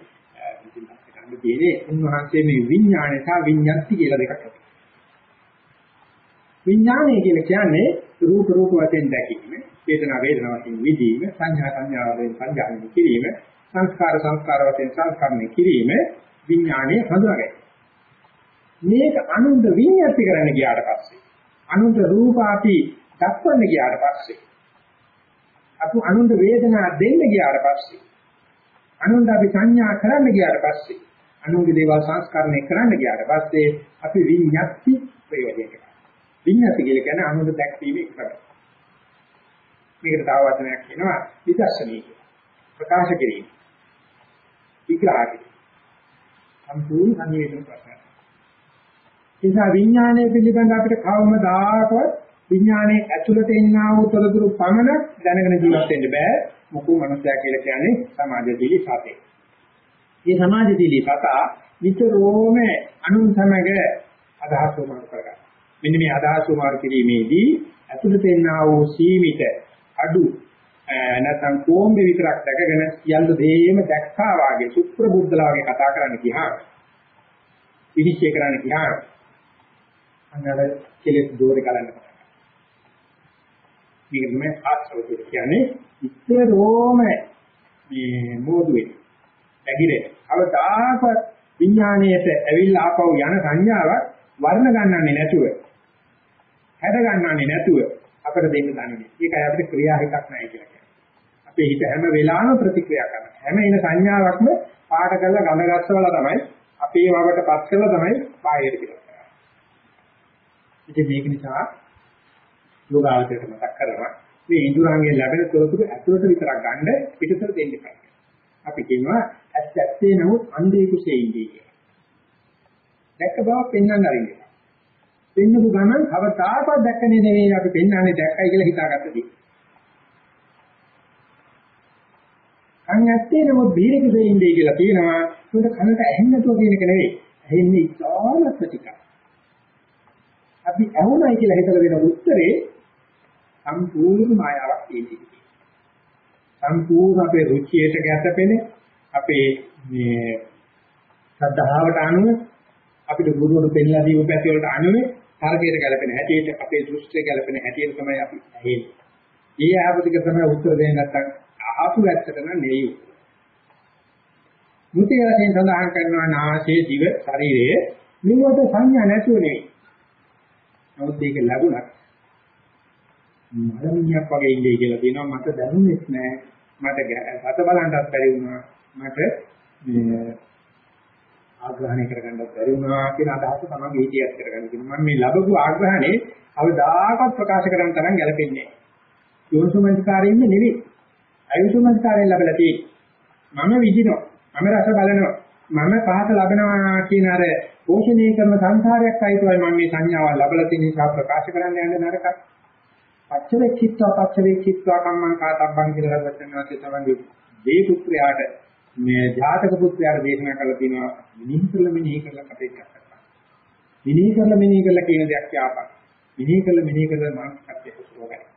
ඉතින් අපිට තියෙන්නේ උන්වහන්සේ මේ විඥානය සහ විඤ්ඤාති කියලා දෙකක් අතර. විඥානය කියලා කියන්නේ රූප රූප වශයෙන් දැකීම, වේදනා වේදනා වශයෙන් විදීම, සංඥා සංඥා වශයෙන් සංජානනය කිරීම, සංස්කාර සංස්කාර වශයෙන් සංස්කරණය කිරීම විඥානයේ හඳුනාගන්න. මේක අනුන්ද විඤ්ඤාති කරන්න ගියාට පස්සේ අනුන්ද රූප අපි දක්වන්න ගියාට පස්සේ අපු අනුන්ද වේදනා දෙන්න ගියාට පස්සේ අනුන්ද අපි සංඥා කරන්න ගියාට පස්සේ අනුන්ගේ දේවල් සංස්කරණය කරන්න ගියාට පස්සේ අපි විඤ්ඤාති ප්‍රයෝජනය කරනවා. විඤ්ඤාති කියලා කියන්නේ අනුන්ද දැක්වීම ඉක්මනයි. මේකට තව වචනයක් කියනවා විදර්ශනීය. ප්‍රකාශ කිරීම. විග්‍රහ කිරීම. සම්පූර්ණ සංවේදන ප්‍රශ්නයක්. ඒ නිසා විඥානය පිළිබඳ අපිට කවමදාකවත් විඥානයේ ඇතුළත එන්නා වූ තොරතුරු පමණ දැනගෙන ජීවත් වෙන්න බෑ. මොකෝ මනුස්සයා කියලා කියන්නේ සමාජශීලී සතේ. මේ සමාජශීලී සතා විතරෝම අනුන් සමග අදහස් වමාරු කරගන්න. මෙන්න මේ අදහස් වමාරු කිරීමේදී ඇතුළත එන්නා වූ සීමිත අඩු නැත්නම් කොම්බි විතරක් දැකගෙන සියල්ල දෙයම දැක්කා වාගේ සුප්‍රබුද්ධලා වගේ කතා කරන්න කියහා විනිශ්චය කරන්න කියහා අන්නර කෙලෙස් දෝරේ ගලන්න මේක තමයි ආශ්‍රව කියන්නේ ඉතරෝම මේ මොදුවේ ඇගිරේ අවදාකවත් විඥාණයට ඇවිල්ලා ආපහු යන සංඥාවක් වර්ණ ගන්නන්නේ නැතුව හැඩ ගන්නන්නේ නැතුව අපිට දෙන්න දන්නේ. ඒකයි අපිට ක්‍රියා හිතක් නැහැ කියලා කියන්නේ. අපේ හිත හැම වෙලාවෙම ප්‍රතික්‍රියා කරනවා. හැම එන සංඥාවක්ම පාට කරලා ගඳ ගස්සවලා තමයි අපේ වවට පත් කරලා තමයි බාහිර කියලා. ඉතින් මේක නිසා යෝගාවචරයට මතක් කරනවා මේ ඉන්ද්‍රයන්ගෙන් ලැබෙන තොරතුරු ඇතුළට විතරක් ගන්න පිටතට දෙන්න එපා. අපි කියනවා ඇස් ඇත්තේ නමුත් අන්ධේ කුසේ ඉන්නේ කියලා. දැක්ක බව පෙන්වන්න අරින්නේ. පෙන්නපු ගමන් කවදාකවත් දැක්කනේ නෙවෙයි අපි පෙන්වන්නේ දැක්කයි කියලා හිතාගත්ත දේ. කන් ඇත්තේ නමුත් බීර කුසේ ඉන්නේ කියලා කියනවා. ඒකට කනට ඇහෙන්නේ නැතුව කියන එක නෙවෙයි. ඇහෙන්නේ ඉතාමත් ටිකක්. අපි ඇහුණයි කියලා හිතලා දෙන උත්තරේ සම්පූර්ණ මායාවක් තියෙනවා. සම්පූර්ණ අපේ රුචියට ගැටපෙන අපේ මේ ශ්‍රද්ධාවට අනුව අපිට ගුරුවරු පෙන්ලා දීපු පැති වලට අනුව තර්කයට ගැලපෙන හැටියට අපේ දෘෂ්ටිය ගැලපෙන හැටියට තමයි අපි ඇහෙන්නේ. ඊය ආපතික තමයි උත්තර දෙන්නේ නැත්තම් ආපු වැත්තට නම් නෙවෙයි. මුතිය වශයෙන් සඳහන් කරනවා නාසයේ දිව ශරීරයේ නිවද සංඥා නැතුව නෙවෙයි. නමුත් ඒක ලැබුණත් මලමිණියක් වගේ ඉන්නේ කියලා කියනවා මට දැනුනේ නැහැ. මට ගත බලන්නත් බැරි වුණා. මට මේ ආග්‍රහණය කරගන්නත් බැරි වුණා කියන අදහස තමයි හිතියත් කරගන්න තියෙනවා. මම මේ ලැබපු ආග්‍රහණේ අවදාකත් ප්‍රකාශ කරන්න තරම් ගැලපෙන්නේ නැහැ. යෝනිසෝමනස්කාරයෙන් නෙවෙයි. අයෝනිසෝමනස්කාරයෙන් ලැබලා තියෙන්නේ. මම විඳිනවා. මම රස බලනවා. මම පහත ලබනවා කියන අර පෝෂණය කරන සංසාරයක් අයිතුවයි මම මේ සංඥාවල් ලබලා තියෙන නිසා ප්‍රකාශ කරන්න යන්නේ නරකයි. පච්චවේක්ෂිත්වා පච්චවේක්ෂිත්වා කම්මං කාතබ්බං කියලා වචනවාසේ තමයි දේ පුත්‍රයාට මේ ජාතක පුත්‍රයාට දේශනා කරලා තියෙනවා මිනිහ කරලා මිනිහ කරලා කටේ කරලා. මිනිහ කරලා මිනිහ කරලා කියන දෙයක් යාපක්. මිනිහ කරලා මිනිහ කරලා මානසිකත්වයට සුවගයි.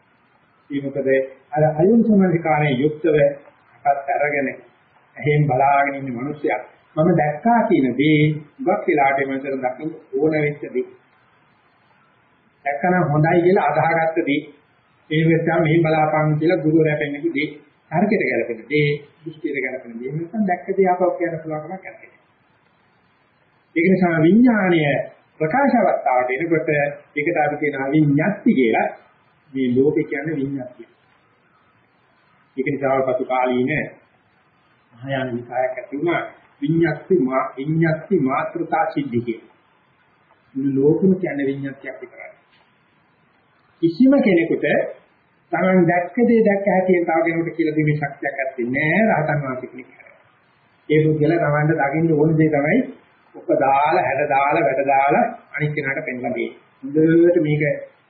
ඒ මොකද අර අයුන් සමාධිකාරයේ යුක්තව අකත් අරගෙන එහෙන් බලාගෙන ඉන්න මිනිස්සයා මම දැක්කා කියන දේ ගොඩක් වෙලාට මනසට දකින්න ඕන වෙච්ච දේ. දැක්කම හොඳයි කියලා අදහාගත්ත දේ. ඒ වෙලාවට මෙහෙම බලාපන් කියලා ගුරුවරයා පෙන්නපු දේ. තර්කයට ගැලපෙන දේ, දෘෂ්ටියට ගැලපෙන දේ. නැත්නම් දැක්ක දේ ආපහු කියන්න පුළුවන්කමක් නැහැ. ඒක නිසා විඥාණය ප්‍රකාශ අවස්ථාවට එනකොට ඒකට අපි කියනවා විඤ්ඤාති කියලා. මේ ලෝකේ කියන්නේ විඤ්ඤාතිය. ඒක නිසා පසු කාලීන මහායාන විකායක් ඇති වුණා විඤ්ඤාති මා විඤ්ඤාති මාත්‍රතා සිද්ධි කියලා. මේ ලෝකෙම කියන්නේ විඤ්ඤාතියක් විතරයි. කිසිම කෙනෙකුට තමන් දැක්ක දේ දැක්ක හැටියෙන් තව කෙනෙකුට කියලා දීමේ ශක්තියක් ඇත්තේ නැහැ රහතන් වහන්සේ කෙනෙක්. ඒ පුද්ගල තමන්ට දකින්න ඕන දේ තමයි ඔක දාලා හැඩ දාලා වැඩ දාලා අනිත් කෙනාට පෙන්ලා දෙන්නේ. හොඳට මේක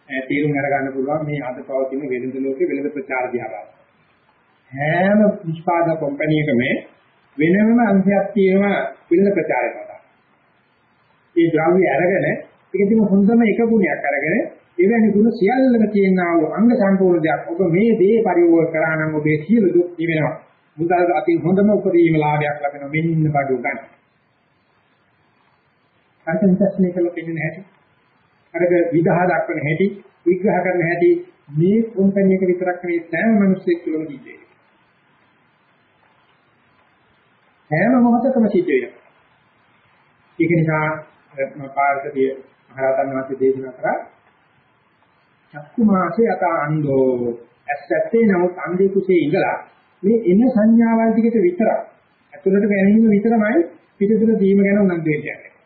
තීරුම් අරගන්න පුළුවන් මේ අද පවතින වෙළඳ ලෝකේ වෙළඳ ප්‍රචාර දිහා හැම නිෂ්පාදක කම්පැනි වෙනම අංශයක් තියෙන වෙළඳ ප්‍රචාරය කරනවා. ඒ ද්‍රව්‍ය අරගෙන ඒකෙදිම හොඳම එක ගුණයක් අරගෙන එවැනි ගුණ සියල්ලම තියෙනා වූ අංග සම්පූර්ණ දෙයක්. ඔබ මේ දේ පරිවෝග කරා නම් ඔබේ සියලු දුක් නිවෙනවා. මුදල් අතින් හොඳම උපරිම ලාභයක් ලැබෙනවා. මෙන්න බඩු ගන්න. අන්තර්ජාලය කළ පෙන්නන හැටි. අරක විදහා දක්වන හැටි, විග්‍රහ කරන හැටි මේ කම්පැනි එක විතරක් නෙවෙයි සෑම මිනිස්සෙක් තුළම සිද්ධ වෙනවා. හැම මොහොතකම සිද්ධ වෙනවා. ඒක නිසා පාර්ශවීය මහරහතන් වහන්සේ දේශනා කරා චක්කු මාසේ අත අන්දෝ ඇත්තේ නමුත් අන්දේ කුසේ ඉඳලා මේ එන සංඥාවල් ටිකට විතරක් ඇතුළට ගැනීම විතරමයි පිටුදුර දීම ගැන උනන්දු වෙන්නේ.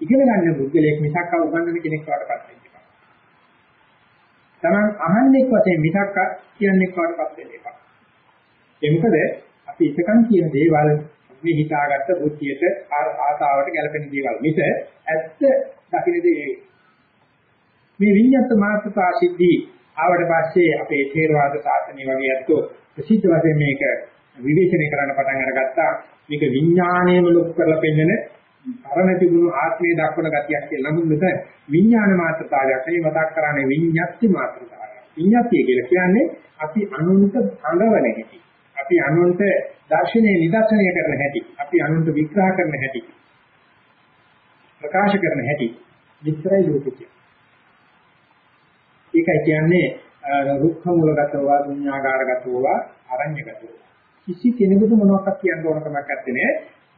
ඉගෙන ගන්න බුද්ධලෙක් මිසක් උගන්වන කෙනෙක් වඩපත් වෙන්න එපා. Taman අහන්නෙක් වශයෙන් මිසක් කියන්නෙක් වඩපත් වෙන්න එපා. ඒ මොකද අපි එකකන් කියන දේවල් මේ හිතාගත්ත බුද්ධියට ආසාවට ගැලපෙන දේවල් මිස ඇත්ත දකින්න දේ මේ විඤ්ඤාත මාර්ගතා සිද්ධි ආවට පස්සේ අපේ ථේරවාද සාසනය වගේ අත්ෝ ප්‍රසිද්ධ වශයෙන් මේක විවේචනය කරන්න පටන් අරගත්තා මේක විඥාණයම ලොකු කරලා පෙන්නන පරණ තිබුණු ආත්මයේ දක්වන ගතියක් කියලා නමුත් මෙතන විඥාන මාත්‍රතාවයක් නෙවෙයි මතක් කරන්නේ විඤ්ඤාති මාත්‍රතාවය විඤ්ඤාතිය කියලා කියන්නේ අපි අනුන්ට අඟවන හැටි. අපි අනුන්ට දර්ශනීය නිදර්ශනය කරන හැටි. අපි අනුන්ට විග්‍රහ කරන හැටි. ප්‍රකාශ කරන හැටි. විතරයි ලෝකෙ ඒකයි කියන්නේ රුක්ඛ මූලගතව ශුන්‍යාකාරගතව අරඤ්‍යගතව. කිසි කෙනෙකුට මොනවක්වත් කියන්න ඕන කමක් නැත්තේ.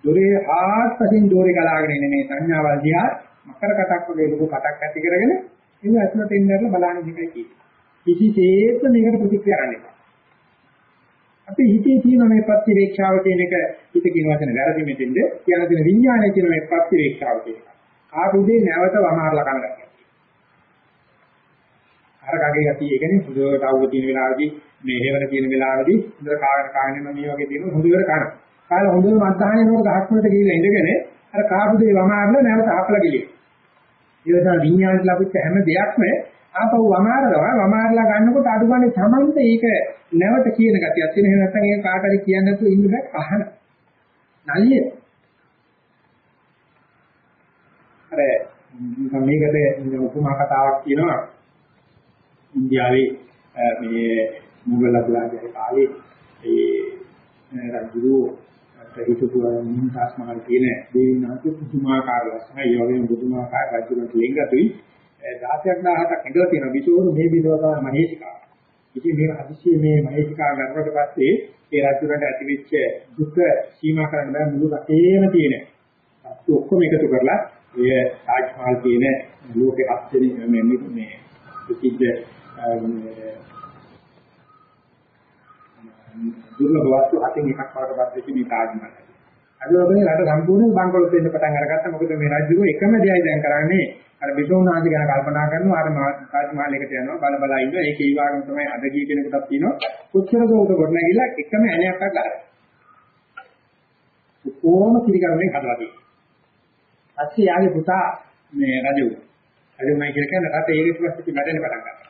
දොරේ ආත්පසින් දෝරේ ගලාගෙන ඉන්නේ මේ සංඥාවල් දිහා මකර කටක් වගේ ලොකු කටක් ඇති කරගෙන ඒක ඇතුළට එන්නර්ලා බලන්නේ දෙකයි කියන්නේ. කිසිසේත් මේකට ප්‍රතික්‍රියා කරන්න එපා. අපි හිතේ තියෙන මේ ප්‍රතිවේක්ෂාව කියන එක හිත කියන වචන වැරදි මෙතෙන්ද කියන දේ විඥානය කියන මේ ප්‍රතිවේක්ෂාව කියන එක. ආපුදේ නැවත වමාරලා කරගන්න. අර කගේ ගතිය ඒ කියන්නේ හොඳට අවුව තියෙන වෙලාවදී මේ හේවන තියෙන වෙලාවදී හොඳට කාගෙන කාගෙන මේ වගේ තියෙන හොඳට කන. කාලා හොඳට මත්හානේ නෝර ගහක් වලට ගිහිල්ලා ඉඳගෙන අර කාපු දේ වමාරලා නැවත ආපලා ගියේ. ඒ නිසා විඥානට ලැබිච්ච හැම දෙයක්ම ආපහු වමාරනවා වමාරලා ගන්නකොට අඩුගානේ සමන්ත ඒක නැවත කියන ගතියක් තියෙන. එහෙම නැත්නම් ඒක කාට හරි කියන්නේ නැතුව ඉන්න බෑ අහන. නලිය. අර මේකද උපමා කතාවක් කියනවා ඉන්දියාවේ මේ මුගල අධිරාජ්‍යයේ කාලේ ඒ රජුරු හිටපු මිනිහාස් මහල් කියන දෙවියන්ට පුදුමාකාර ලස්සනයි ඒ වගේම පුදුමාකාර රජුන්ට ලෙන්ගතුයි 16ක් 17ක් ඉඳලා තියෙන විසෝරු මේ විදවතා මහේශිකා. ඉතින් මේ හදිස්සියේ මේ මහේශිකා ගන්නකොට පස්සේ ඒ රජුන්ට ඇතිවෙච්ච දුක සීමා කරන්න බෑ මුළු රටේම තියෙන. අත් ඔක්කොම එකතු කරලා ඔය තාජ් මහල් කියන ලෝකේ හත්වෙනි මේ මේ ප්‍රසිද්ධ දුර්ලභ වස්තු හතෙන් එකක් වඩපත් වෙච්ච මේ තාජ් මහල්. අද ඔබේ රට සම්පූර්ණ බංකොලොත් වෙන්න පටන් අරගත්තා. මොකද මේ රජුගේ එකම දෙයයි දැන් කරන්නේ අර බිසෝනාදි ගැන කල්පනා කරනවා අර තාජ් මහල් එකට යනවා බල බල ඉන්නවා. ඒකේ ඊවාගම තමයි අද කී කෙනෙකුටත් තියෙනවා. කොච්චර දෝක කොට නැගිලා එකම ඇණයක් ගන්නවා. කොහොම කිරිකරන්නේ හදලා තියෙනවා. පස්සේ යාගේ පුතා මේ රජු. රජුමයි කියලා කියන්නේ රට ඒක පස්සේ වැඩෙන්න පටන් ගන්නවා.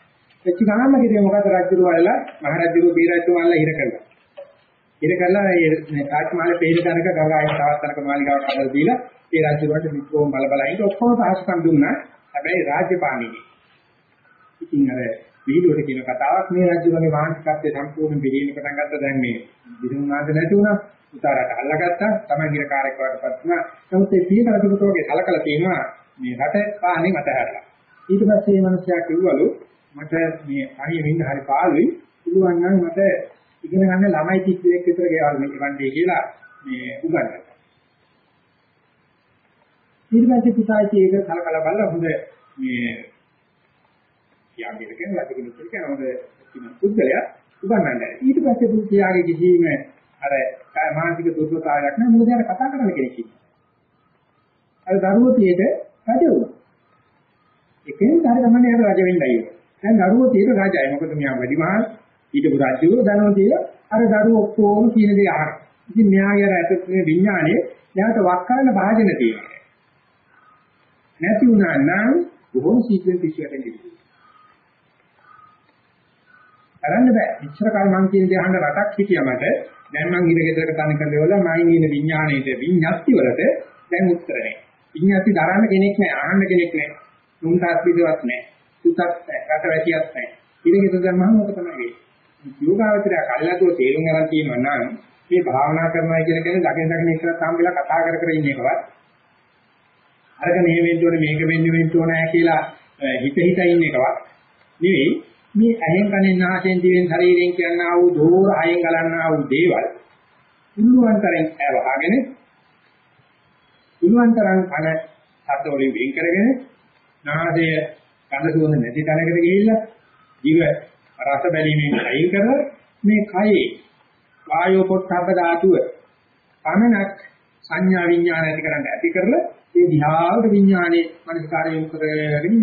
එච්ච ගාම කිරිය මොකද රජුරු වල්ලා මහ රජුරු බී රජුමල්ලා ඉර කරනවා. ඉර කරලා මේ තාජ් මහල් පෙළ තැනක ගංගාවේ තවත් තැනක මාලිගාවක් හදලා දීලා ඒ රජුරුවට වික්‍රෝම බල බල ඉඳ ඔක්කොම පහසුකම් දුන්නා. හැබැයි රාජ්‍යපාලනයේ. ඉතින් අර වීඩියෝට කියන කතාවක් මේ රජුගේ මානසිකත්වයේ සම්පූර්ණ පිළියෙල පටන් ගත්ත දැන් මේ විදුණාද නැති වුණා. උතාරට අල්ලගත්තා. තමයි ගිරකාරයෙක් වඩපත් වුණා. නමුත් ඒ පියන රජුට වගේ කලකලා තියෙනවා මේ රට කාහනේ මත හැරලා. ඊට පස්සේ මේ මිනිසයා කිව්වලු මට මේ අයිය වෙන්න හරි පාළුයි. පුළුවන් නම් මට ඉගෙන ගන්න ළමයි 32ක් විතර ගෙවල් මේ වණ්ඩේ කියලා මේ උගන්වනවා. ඊට පස්සේ පුතායි ඒක කලකලා බලලා හොඳ මේ යාගේ කියන ලැබෙන කෙනෙක් කියන හොඳ කින පුද්ගලයා උගන්වන්නේ. ඊට පස්සේ පුතාගේ කිසිම අර මානසික දුර්වලතාවයක් නෑ මොකද යාර කතා කරන්න කෙනෙක් ඉන්නේ. අර දරුවෝ තියෙද රජ වුණා. එකෙන් හරි ගමන්නේ යාර රජ වෙන්නයි. දැන් දරුවෝ තියෙද රජයි. මොකද මෙයා වැඩිමහල් ඊටපු රාජ්‍යව දනෝ තියලා අර දරුවෝ ඔක්කොම කියන දේ අහන. ඉතින් මෙයාගේ අර ඇතුළත මේ විඥානේ එයාට වක් කරන්න භාජන තියෙනවා. නැති වුණා නම් බොහොම සීක්‍රෙන් පිටියට එන්නේ. කරන්න බෑ. ඉච්ඡර කල් මං කියන දේ අහන්න රටක් හිටියා මට. දැන් මං ඉර ගෙදරක තනි කරලා මයින් ඉන්න විඥාණයට විඤ්ඤාති වලට දැන් උත්තර නැහැ. විඤ්ඤාති දරන්න කෙනෙක් නැහැ, අහන්න කෙනෙක් නැහැ. මුන්ටත් පිටවත් නැහැ. සුතත් නැහැ, රටවැසියක් නැහැ. ඉර ගෙදර දැම්මම මොකද තමයි වෙන්නේ? යෝගාවචරය කල්ලාතුව තේරුම් ගන්න තියෙනවා නම් මේ භාවනා කරනවා කියන කෙනේ දකින දකින ඉස්සරහ සාම් වෙලා කතා කර කර ඉන්න එකවත් අරක මේ වෙන්න ඕනේ මේක වෙන්න වෙන්න ඕනේ කියලා හිත හිත ඉන්න එකවත් නෙවෙයි මේ ඇහෙන් කනෙන් නාසයෙන් දිවෙන් ශරීරයෙන් කියනා වූ දෝර අයෙන් ගලන්නා වූ දේවල් උන්වන්තරෙන් ඇවහගෙන උන්වන්තරන් කන ශබ්ද වලින් වෙන් කරගෙන නාසය කන සුවඳ නැති තැනකට ගිහිල්ලා ජීව රස බැලීමෙන් අයින් කරලා මේ කයේ වායෝ පොට්ටබ්බ ධාතුව පමණක් සංඥා විඥාන ඇති කරන්න ඇති කරලා ඒ ධ්‍යාවට විඥානයේ මනස්කාරයෙන් කරගෙන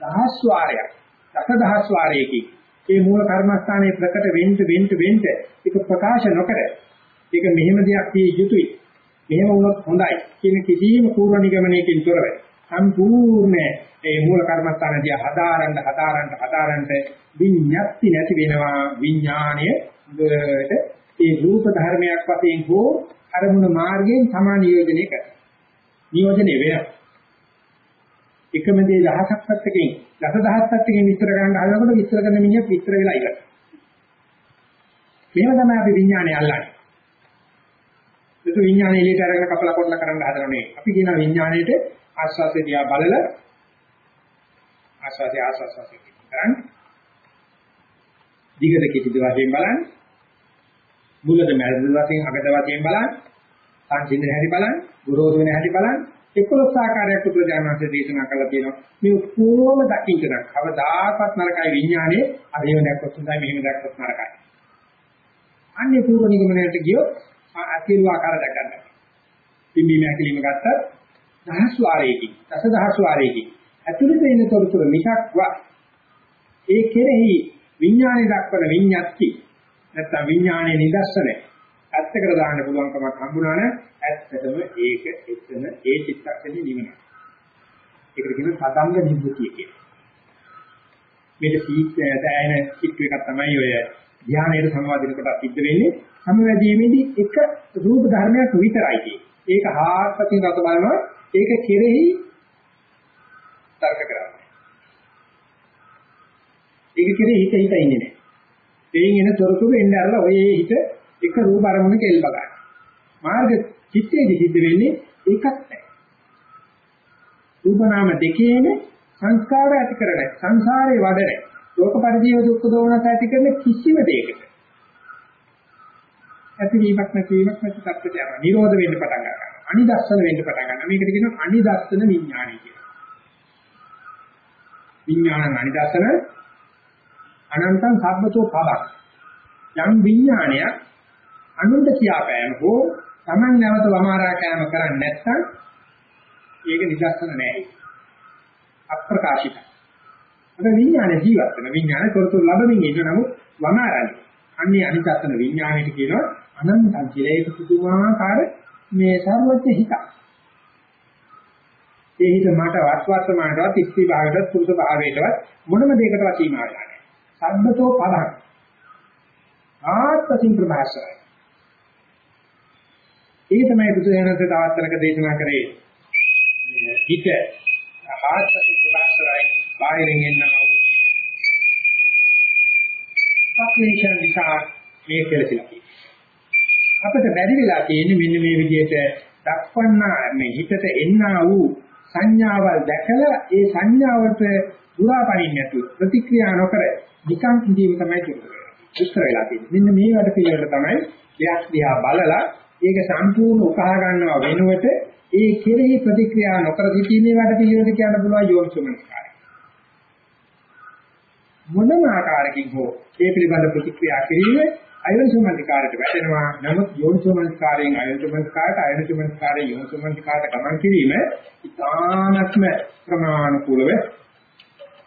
දහස් වාරයක් දස දහස් වාරයකින් මේ මූල කර්මස්ථානයේ ප්‍රකට වෙන්න වෙන්න වෙන්න ඒක ප්‍රකාශ නොකර ඒක මෙහෙම දෙයක් කිය යුතුයි. මෙහෙම වුණොත් හොඳයි කියන කිසිම පූර්ව නිගමනයකින් තොරව සම්පූර්ණ ඒ මූල කර්මස්ථානදී හදාරන්න හදාරන්න හදාරන්න විඤ්ඤාති නැති වෙනවා විඥාණය දෙයට ඒ රූප ධර්මයක් වශයෙන් හෝ අරමුණ මාර්ගයෙන් සමාන නියෝජනය කර. නියෝජනය වෙනවා. එකම දේ දහසක් පැත්තකින් දස දහස් පැත්තකින් විස්තර කරන්න හදනකොට විස්තර කරන මිනිහ විස්තර වෙලා ඉවරයි. මේව තමයි අපි විඥානය අල්ලන්නේ. ඒක විඥානය එළියට අරගෙන කපලා කොටලා කරන්න හදනනේ. අපි කියන විඥාණයට ආස්වාදේ දිහා බලලා ආස්වාදේ ආස්වාදේ කරන්නේ. දිගට කිසිද වශයෙන් බලන්නේ. මුලද මැදද වශයෙන් අගද වශයෙන් බලන්නේ. සංසිඳන හැටි බලන්නේ. ගුරුවරු වෙන හැටි බලන්නේ. 11 ආකාරයක් පුදුජානන්සේ දේශනා කළා තියෙනවා. මේ කොහොම දකින්න නම් කවදාකවත් නරකයි විඥානේ අරේව දැක්කොත් හොඳයි මෙහෙම දැක්කොත් නරකයි. අන්නේ පූර්ව නිගමනයට ගියොත් අතිරු ආකාර දැක ගන්නවා. පිම්බීම ඇකිලිම ගත්තත් දහස් වාරයකින් දස දහස් වාරයකින් ඇතුළත ඉන්න තොරතුරු මිසක්වා ඒ කෙරෙහි විඥානයේ දක්වන විඤ්ඤාති නැත්නම් විඥානයේ නිදර්ශනය ඇත්තකට දාන්න පුළුවන්කමක් හම්බුනා නම් ඇත්තටම ඒක එතන ඒ චිත්තක්ෂණේ නිවන. ඒකට කියන සතංග නිබ්බුතිය කියන්නේ. මේක සීත් දැයන චිත්ත එකක් තමයි ඔය ධානයේ සම්වාදින කොට සිද්ධ වෙන්නේ. සමවැදීමේදී එක රූප ධර්මයක් විතරයි තියෙන්නේ. ඒක හාත්පසින් රත බලනවා ඒක කෙරෙහි තර්ක කරන්නේ. ඒක කෙරෙහි හිත හිත ඉන්නේ නැහැ. එයින් එන තොරතුරු එන්න අරලා ඔය හිත එක රූප අරමුණක එල්බ ගන්න. මාර්ග චිත්තයේදී සිද්ධ වෙන්නේ ඒකත් නැහැ. රූප නාම දෙකේම සංස්කාර ඇති කරගෙන සංසාරේ වඩන ලෝක පරිදීව දුක්ඛ දෝමනස ඇති කරන කිසිම දෙයකට ඇතිවීමක් නැතිවීමක් නැති තත්ත්වයට යනවා. නිරෝධ වෙන්න පටන් ගන්නවා. අනිදස්සන වෙන්න පටන් ගන්නවා. මේකට කියනවා අනිදස්සන විඥානය කියලා. විඥාන අනිදස්සන අනන්තං සබ්බතෝ පබක්. යම් විඥානයක් අනුන්ට කියාපෑම හෝ Taman නැවත වමාරා කෑම කරන්නේ නැත්නම් ඒක නිදර්ශන නෑ. අප්‍රකාශිත. අද විඥාන ජීවත් වෙන විඥාන තොරතුරු ලැබෙමින් ඉන්න නමුත් වමාරන්නේ. අන්නේ අනිදර්ශන විඥාණයට කියනවා අනන්තං කියලා ඒක පුදුමාකාර මේ සර්වඥ හිත. ඒ හිත මට වස්වර්තමානටවත් ඉස්ති භාගයටවත් පුරුෂ භාවයටවත් මොනම දෙයකටවත් සීමා වෙලා නැහැ. සම්බතෝ පදං. ආත්මසින් ප්‍රභාසරයි. ඒ තමයි බුදුහාමසේ තවත්තරක දේශනා කරේ. හිත ආත්මසින් ප්‍රභාසරයි බාහිරින් එන්නා වූ. අපේක්ෂණ නිසා මේ කෙලසිලා අපිට බැරි වෙලා තියෙන්නේ මෙන්න මේ විදිහට දක්වන්න මේ හිතට එන්නා වූ සංඥාවල් දැකලා ඒ සංඥාවට දුරාපරින්න නැතුව ප්‍රතික්‍රියා නොකර නිකන් ඉඳීම තමයි කියන්නේ. උත්තර වෙලා තියෙන්නේ. මෙන්න මේ වැඩ පිළිවෙල තමයි දෙයක් දිහා බලලා ඒක සම්පූර්ණ උකහා ගන්නවා වෙනුවට ඒ කෙරෙහි ප්‍රතික්‍රියා නොකර සිටීමේ වැඩ පිළිවෙල කියන්න පුළුවන් යෝනිසමනස්කාරය. මොනම ආකාරකින් හෝ ඒ පිළිබඳ ප්‍රතික්‍රියා කිරීම අයෝනිසෝමනසිකාරයට වැටෙනවා. නමුත් යෝනිසෝමනසිකාරයෙන් අයෝනිසෝමනසිකාරයට අයෝනිසෝමනසිකාරයෙන් යෝනිසෝමනසිකාරයට ගමන් කිරීම ඉතාමත්ම ප්‍රමාණිකූලව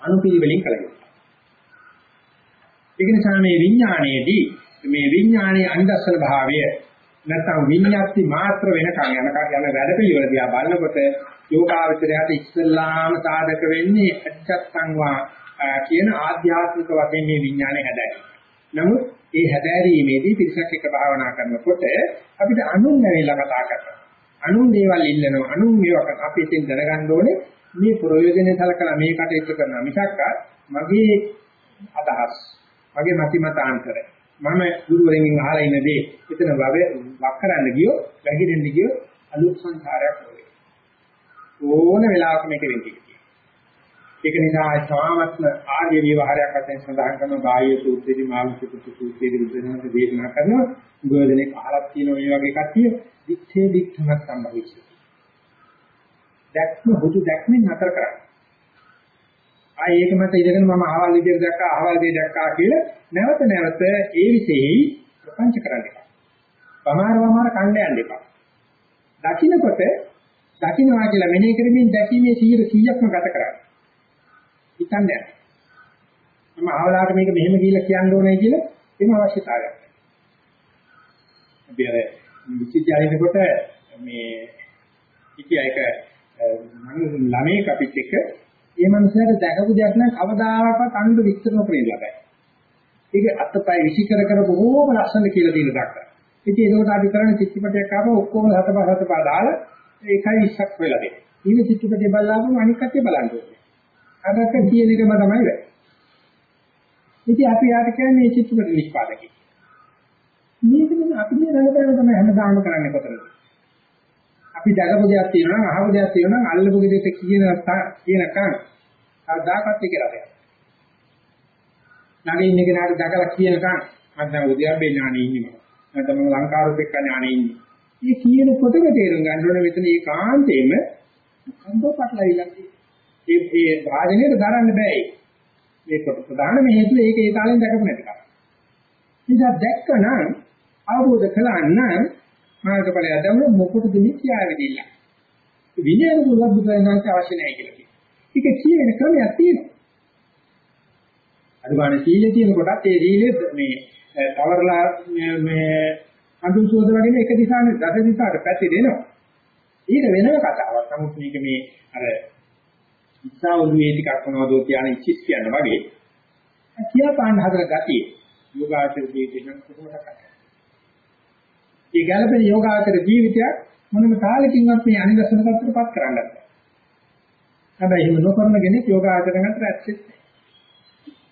අනුපිළිවෙලින් කළ යුතුයි. ඒක නිසා මේ විඥානයේදී මේ විඥානයේ අනිදස්සන භාවය නැත්නම් විඤ්ඤාති මාත්‍ර වෙනකන් යන යන වැඩ පිළිවෙල දිහා බලනකොට යෝගාවචරයට ඉස්සල්ලාම සාධක වෙන්නේ අච්චත්තංවා කියන ආධ්‍යාත්මික වශයෙන් මේ විඥානය හැදෑරීම. නමුත් ඒ හැදෑරීමේදී පිරිසක් එක්ක භාවනා කරනකොට අපිට අනුන් නැවිලා කතා කරනවා. අනුන් දේවල් ඉල්ලනවා. අනුන් මේවා අපි ඉතින් දැනගන්න ඕනේ මේ ප්‍රයෝජනෙ සලකලා මේ කටයුතු කරනවා මිසක් මගේ අදහස් මගේ මති මතාන්තර මම ගුරුවරයෙක්ගෙන් අහලා ඉන්න දේ එතන වක් කරන්න ගියෝ වැగిරෙන්න ගියෝ අලුත් සංසාරයක් වගේ ඕන වෙලාවක මේක වෙන්නේ ඒක නිසා සාමත්ම ආර්ය විවහාරයක් වශයෙන් සඳහන් කරන බාහ්‍ය සූත්‍රයේදී මානසික සූත්‍රයේදී විද්‍යාත්මක දේශනා කරනවා ගෝධනේ කාලක් තියෙන මේ වගේ කට්ටිය දිත්තේ දිත්තමක් සම්භවිച്ചു. දැක්ම හුදු දැක්මෙන් නතර කරන්නේ. ආයේ ඒක මත ඉඳගෙන මම අහවල් විදියට දැක්කා අහවල් දේ දැක්කා කියලා නැවත නැවත ඒ විශේෂයි ප්‍රපංච කරන්න එපා. වමාර වමාර කණ්ඩ යන්න එපා. දකින්නකොට දකින්නවා කියලා මෙනෙහි කරමින් දැකීමේ 100%ක්ම ගත කරන්න. හිතන්න යනවා. මම ආවලාට මේක මෙහෙම කියලා කියන්න ඕනේ කියලා එම අවශ්‍යතාවයක්. අපි අර විචිත්‍යයකට මේ ඉතියා එක මම ළමයි අපිත් එක්ක ඒ මනුස්සයාට දැකපු දෙයක් නම් කවදාකවත් අනුර විස්තර නොකරේ ලබයි. ඒක අත්පය විසි කර කර බොහෝම ලස්සන කියලා දීලා දක්වනවා. ඉතින් ඒකට අපි කරන්නේ චිත්තපටයක් ආව ඔක්කොම හතපහ හතපහ දාලා ඒකයි ඉස්සක් වෙලා දෙන්නේ. ඊට චිත්තපටය බලලාම අනික් කටේ බලන්න ඕනේ. අරක කියන එකම තමයි වෙන්නේ. ඉතින් අපි යාට කියන්නේ මේ චිත්තපට නිෂ්පාදකයි. මේක නේ අපි මේ රඟපෑම තමයි හැමදාම කරන්නේ කොතරද? අපි දගපු දෙයක් තියෙනවා නම් අහපු දෙයක් තියෙනවා නම් අල්ලපු දෙයට කියන කියනකම් අදාකත් ඒක රටයක්. ළඟ ඉන්න කෙනාට දකලා කියනකම් මම දැන් උද්‍යප්පේ ඥානෙ ඉන්නේ. නැත්නම් මම ලංකාරුපෙක්ක ඥානෙ ඉන්නේ. මේ කියන කොටක තේරුම් ගන්න ඕනේ මෙතන ඒකාන්තයෙන්ම සම්බෝ පටලවිලා තියෙනවා. ඒ ඒ භාජනයට දරන්න බෑ ඒක. මේක ප්‍රධානම හේතුව ඒක ඒ තාලෙන් දැකපු නැතිකම. නිසා දැක්කනම් අවබෝධ කළා නම් මාර්ගඵලය දැමුණු මොකටද මේ කියාවෙදිಲ್ಲ. විනයන දුර්ලභ කරගන්නට අවශ්‍ය නැහැ කියලා කියනවා. ඒක කියන ක්‍රමයක් තියෙනවා. අදුගානේ සීලේ තියෙන කොටත් ඒ සීලේ මේ තවරලා මේ අඳුන් සෝද වගේ එක දිශානේ දස දිශාට පැතිරෙනවා. ඊට වෙනම කතාවක්. නමුත් මේක මේ අර ඉස්සා ඔළුවේ ටිකක් මොනවදෝ කියන ඉච්චිත් කියන වගේ කියා පාන්න හදන ගතිය යෝගාචරයේ කියන කොහොමද කරන්නේ. මේ ගැළපෙන යෝගාචර ජීවිතයක් මොනම තාලකින්වත් මේ අනිදසන තත්ත්වයටපත් කරන්න බෑ. හැබැයි එහෙම නොකරන කෙනෙක් යෝගාචරණයට ඇක්සෙස්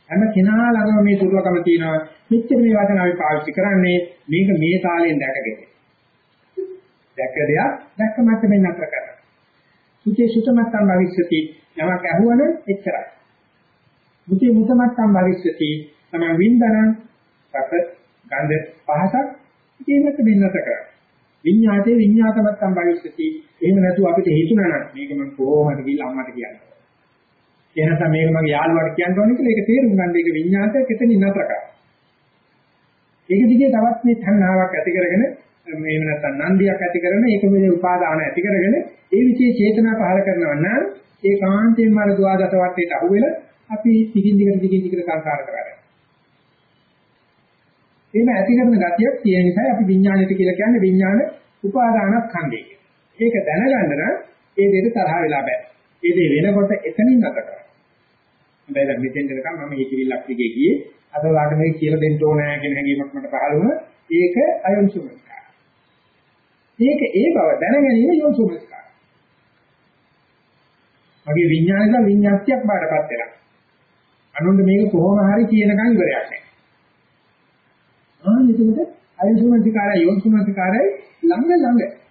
හැම කෙනා ළඟම මේ දුර්ලභකම තියෙනවා. මෙච්චර මේ වචන අපි පාවිච්චි කරන්නේ මේක මේ තාලෙන් දැකගෙන. දැක්ක දෙයක් දැක්ක මට්ටමින් නතර කරනවා. සුචේ සුතමත්තම් භවිෂ්‍යති යමක් ඇහුවන එච්චරයි. මුති මුතමත්තම් භවිෂ්‍යති තමයි වින්දන රස ගන්ධ පහසක් ඒකට බින්නත කරා. විඤ්ඤාතේ විඤ්ඤාතමත්තම් භවිෂ්‍යති එහෙම නැතුව අපිට හිතුණා නම් මේක මම කොහොමද කියලා අම්මට කියන්නේ. එහෙනම් මේක මගේ යාළුවාට කියන්න ඕනේ කියලා ඒක තේරුම් ගන්න ඒක විඤ්ඤාතයක් එතනින් නතර කරා. ඒක දිගේ තවත් මේ තණ්හාවක් ඇති කරගෙන මේව නැත්නම් නන්දියක් ඇති කරන ඒක මේ උපාදාන ඇති කරගෙන ඒ විචේ චේතනා පහල කරනවා නම් ඒ කාන්තේම අර දුආගත වටේට අහුවෙලා අපි දිගින් දිගට දිගින් දිගට සංසාර කරගන්නවා. එහෙම ඇති කරන ගතියක් තියෙන නිසා අපි විඥාණයට කියලා කියන්නේ විඥාන උපාදාන ඛණ්ඩය. ඒක දැනගන්න නම් ඒ දෙයට තරහ වෙලා බෑ. ඒ දේ වෙනකොට එතනින් නැත කරා. හැබැයි දැන් මෙතෙන් දෙනකම් මම හිතවිල්ලක් දිගේ ගියේ අද වාට මේ කියලා දෙන්න ඕනෑ කියන හැඟීමක් මට පහළ වුණා. ඒක අයොන්සුමස්කාර. මේක ඒ බව දැනගැනීම යොන්සුමස්කාර. මගේ විඥානය විඤ්ඤාත්යක් බාටපත් වෙනවා. අනුන්ට මේක කොහොම හරි කියනකම් ඉවරයක් නැහැ. ආ එතකොට අයොන්සුමස්කාරය යොන්සුමස්කාරය ළඟ ළඟ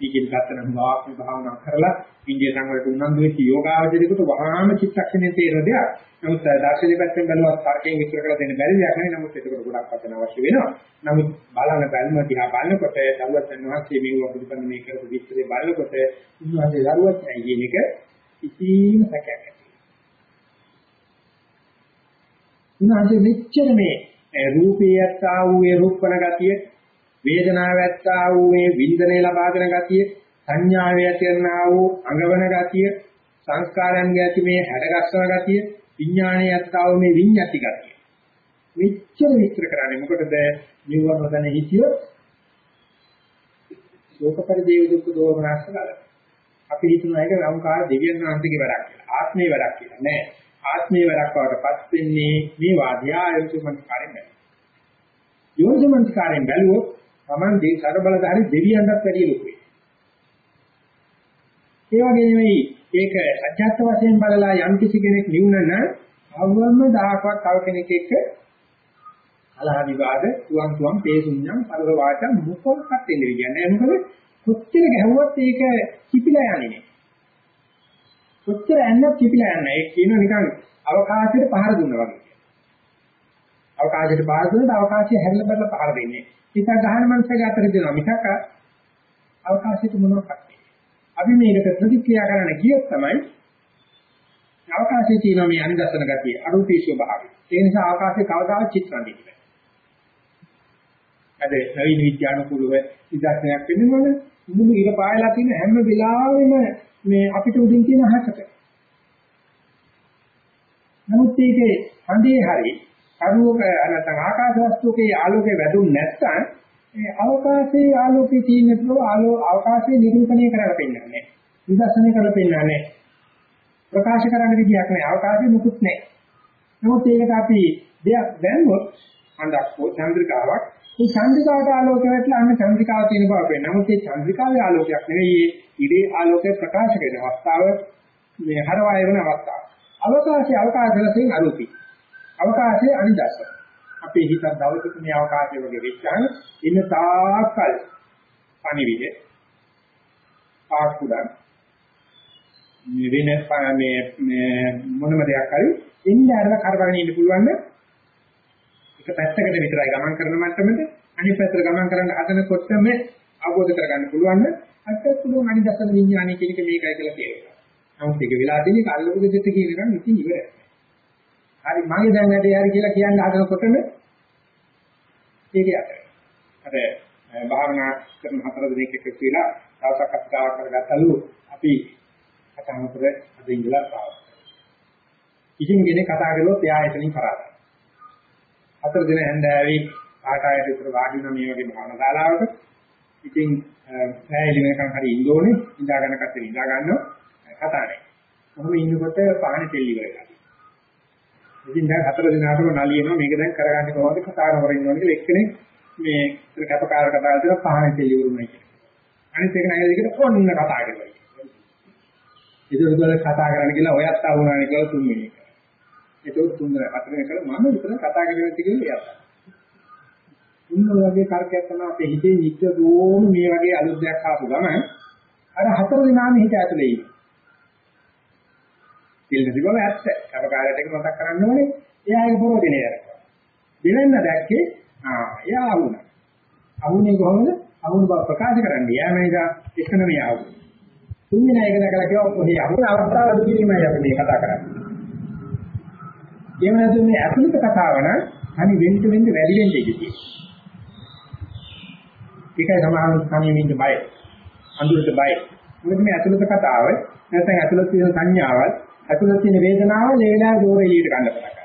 ඊකින් ගත්තනම් වාක්‍ය භාවනා කරලා ඉන්දිය සංවරයට උනන්දු වෙච්ච යෝගාවචරිකට වහාම චිත්තක්ෂණයේ තේරෙන දෙයක්. නමුත් දර්ශනීය පැත්තෙන් බලුවත් තර්කයෙන් විස්තර කරලා දෙන්න බැරි දෙයක් නෙවෙයි. නමුත් ඒකට ගොඩක් වචන අවශ්‍ය වෙනවා. නමුත් බලන බැල්ම දිහා බලනකොට දරුවත් වහන්සේ මේ වගේ මේ කරපු විස්තරේ බලනකොට උන්වහන්සේ දරුවත් කියන එක කිසිම සැකයක් නැහැ. උන්වහන්සේ මෙච්චර මේ රූපියත් ආ වූ ඒ රූපණ ගතිය වේදනාව ඇත්තා වූ මේ වින්දනය ලබා දෙන ගතිය සංඥාවේ ඇතිවෙනා වූ අඟවන ගතිය සංස්කාරයන්ගේ ඇති මේ හැඩගස්සන ගතිය විඥානයේ ඇත්තා වූ මේ විඤ්ඤාති ගතිය. මෙච්චර විස්තර කරන්නේ මොකටද? නිවන නොදැන හිතියොත් ශෝක පරිදේව දුක් දෝමනස්ස ගල අපි හිතන එක වංකාර දෙවියන් වහන්සේගේ වැඩක් කියලා. ආත්මේ වැඩක් කියලා නෑ. ආත්මේ වැඩක් වඩපත් වෙන්නේ මේ වාදියා යොසුමන්ස්කාරයෙන් බැලුවොත්. යොසුමන්ස්කාරයෙන් බැලුවොත් Taman දේ සර බලධාරි දෙවියන්ටත් වැඩිය ලොකුයි. ඒ වගේ නෙවෙයි ඒක අජත්ත වශයෙන් බලලා යම් කිසි කෙනෙක් නිවුනන අවවම දහකවත් තව කෙනෙක් එක්ක අලහ විවාද තුන් තුන් තේසුඤ්ඤම් පරල වාචා මොකක්වත් දෙන්නේ කියන්නේ මොකද කොච්චර ගැහුවත් ඒක කිපිලා යන්නේ නෑ. කොච්චර ඇන්නත් කිපිලා යන්නේ. ඒක කියන නිකන් අවකාශයට පහර දුන්නා වගේ. අවකාශයට පහර දුන්නොත් අවකාශය හැරිලා බරලා පහර දෙන්නේ. හිත ගහන මනසගේ අතර දෙනවා. මිසක අවකාශයට මොනවක්ද අපි මේකට ප්‍රතික්‍රියා කරන්න ගියොත් තමයි අවකාශයේ තියෙන මේ අනිදර්ශන ගතිය අරූපී ස්වභාවය. ඒ නිසා අවකාශයේ කවදාවත් චිත්‍රණය වෙන්නේ අද නවීන විද්‍යානුකූලව ඉදර්ශනයක් වෙනවනේ මුළු ඉර පායලා තියෙන හැම වෙලාවෙම මේ අපිට උදින් තියෙන අහසට නමුත් ඒකේ හඳේ හරියි කරුවක නැත්නම් ආකාශ වස්තුකේ ආලෝකය වැදුන්නේ නැත්නම් ඒ අවකාශයේ ආලෝකයේ තියෙන තුරු ආලෝ අවකාශයේ නිරූපණය කරලා පෙන්නන්නේ. නිදර්ශනය කරලා පෙන්නන්නේ. ප්‍රකාශ කරන්න විදියක් නැහැ. අවකාශයේ මුකුත් නැහැ. නමුත් ඒකට අපි දෙයක් දැම්මොත් අඳක් හෝ චන්ද්‍රිකාවක් මේ චන්ද්‍රිකාවට ආලෝකය වැටලා අන්න චන්ද්‍රිකාව තියෙන බව පේනවා. නමුත් මේ චන්ද්‍රිකාවේ ආලෝකයක් නෙවෙයි ඉරේ ආලෝකය ප්‍රකාශ කරන අවස්ථාව මේ හරවාය වෙන අවස්ථාව. අවකාශයේ අවකාශ වශයෙන් අරූපී. අවකාශයේ අනිදස්ස. අපේ හිත දවසක මේ අවකාශය වගේ වෙච්චාම ඉන්න තාක්කල් පණිවිඩ පාස්කුඩන් මේ වෙන මේ මේ මොනම දෙයක් හරි ඉන්න අරලා කරවගෙන ඉන්න පුළුවන් නම් එක පැත්තකට විතරයි ගමන් කරන මට්ටමට අනිත් පැත්තට ගමන් කරන්න හදනකොටම අවබෝධ කරගන්න පුළුවන් නම් අත්‍යත් පුළුවන් අනිදස්සන විඥානය කියන එක මේකයි කියලා කියනවා. නමුත් ඒක වෙලා තියෙන්නේ කල්ලෝක දෙත කියන එක නම් ඉතින් ඉවරයි. හරි මගේ දැන් වැඩේ හරි කියලා කියන්න හදනකොටම ඒක යට. අර භාවනා කරන හතර දිනක එකතු වෙලා දවසක් කතා කරගත්තලු අපි කතාවතර අද ඉඳලා පාව. කිසිම කෙනෙක් කතා කළොත් එයා එතනින් කරාදයි. හතර දින හැන්දෑවේ ආකාරයට විතර වාඩි වෙන මේ වගේ භාවනා ශාලාවක ඉතින් පැය වෙනකන් හරි ඉන්න ඕනේ ඉඳා ගන්න කට්ටිය ඉඳා ගන්නවා කතා නැහැ. කොහොම ඉන්නකොට පහනේ තෙල්ලි වෙලා. ඉතින් දැන් හතර දිනකටම නලියනවා මේක දැන් කරගන්න කොහොමද කතා නොකර ඉන්නවනේ කියලා එක්කෙනෙක් මේ කැපකාර කතා කරලා පහනේ තෙල්ලි වුණා කියලා. අනිත් එක නෑ දෙකට කොන්න කතා කරලා. ඒක කතා කරන්න කියලා ඔයත් ආවුණානේ කියලා තුන්වෙනි එක. ඒක තුන්වෙනි හතරවෙනි එක මම විතර කතා කරගෙන ඉති කියලා එයා. තුන් වගේ කරකයක් තමයි අපේ හිතේ නිතරම මේ වගේ අලුත් දෙයක් ආපු ගමන් අර හතර දිනාම හිත ඇතුලේ ඉන්නේ. පිළිදි බව ඇත්ත. කපකාරයට එක මතක් කරන්න ඕනේ. එයාගේ ප්‍රෝධිනේ කරනවා. දෙවෙන්න දැක්කේ ආ එයා ආවුණා. ආවුනේ කොහොමද? ආවුණ බව ප්‍රකාශ කරන්නේ. යා නේද? එක්කන මේ ආවුනේ. තුන්වෙනි එක දැකලා කියව කොහේ ආවුණ අවස්ථාව අඩු කිරීමයි අපි මේ කතා කරන්නේ. එහෙම නැත්නම් මේ අතුලිත කතාව නම් අනි වෙන්න වෙන්න වැඩි වෙන්න ඉතියි. ඒකයි සමාන සමීමින්ද බය. අඳුරට බය. මොකද මේ අතුලිත කතාව නැත්නම් අතුලිත තියෙන සංඥාවල් අතුලිත තියෙන වේදනාව මේ වෙලාවේ දෝර එළියට ගන්න පටන් ගන්නවා.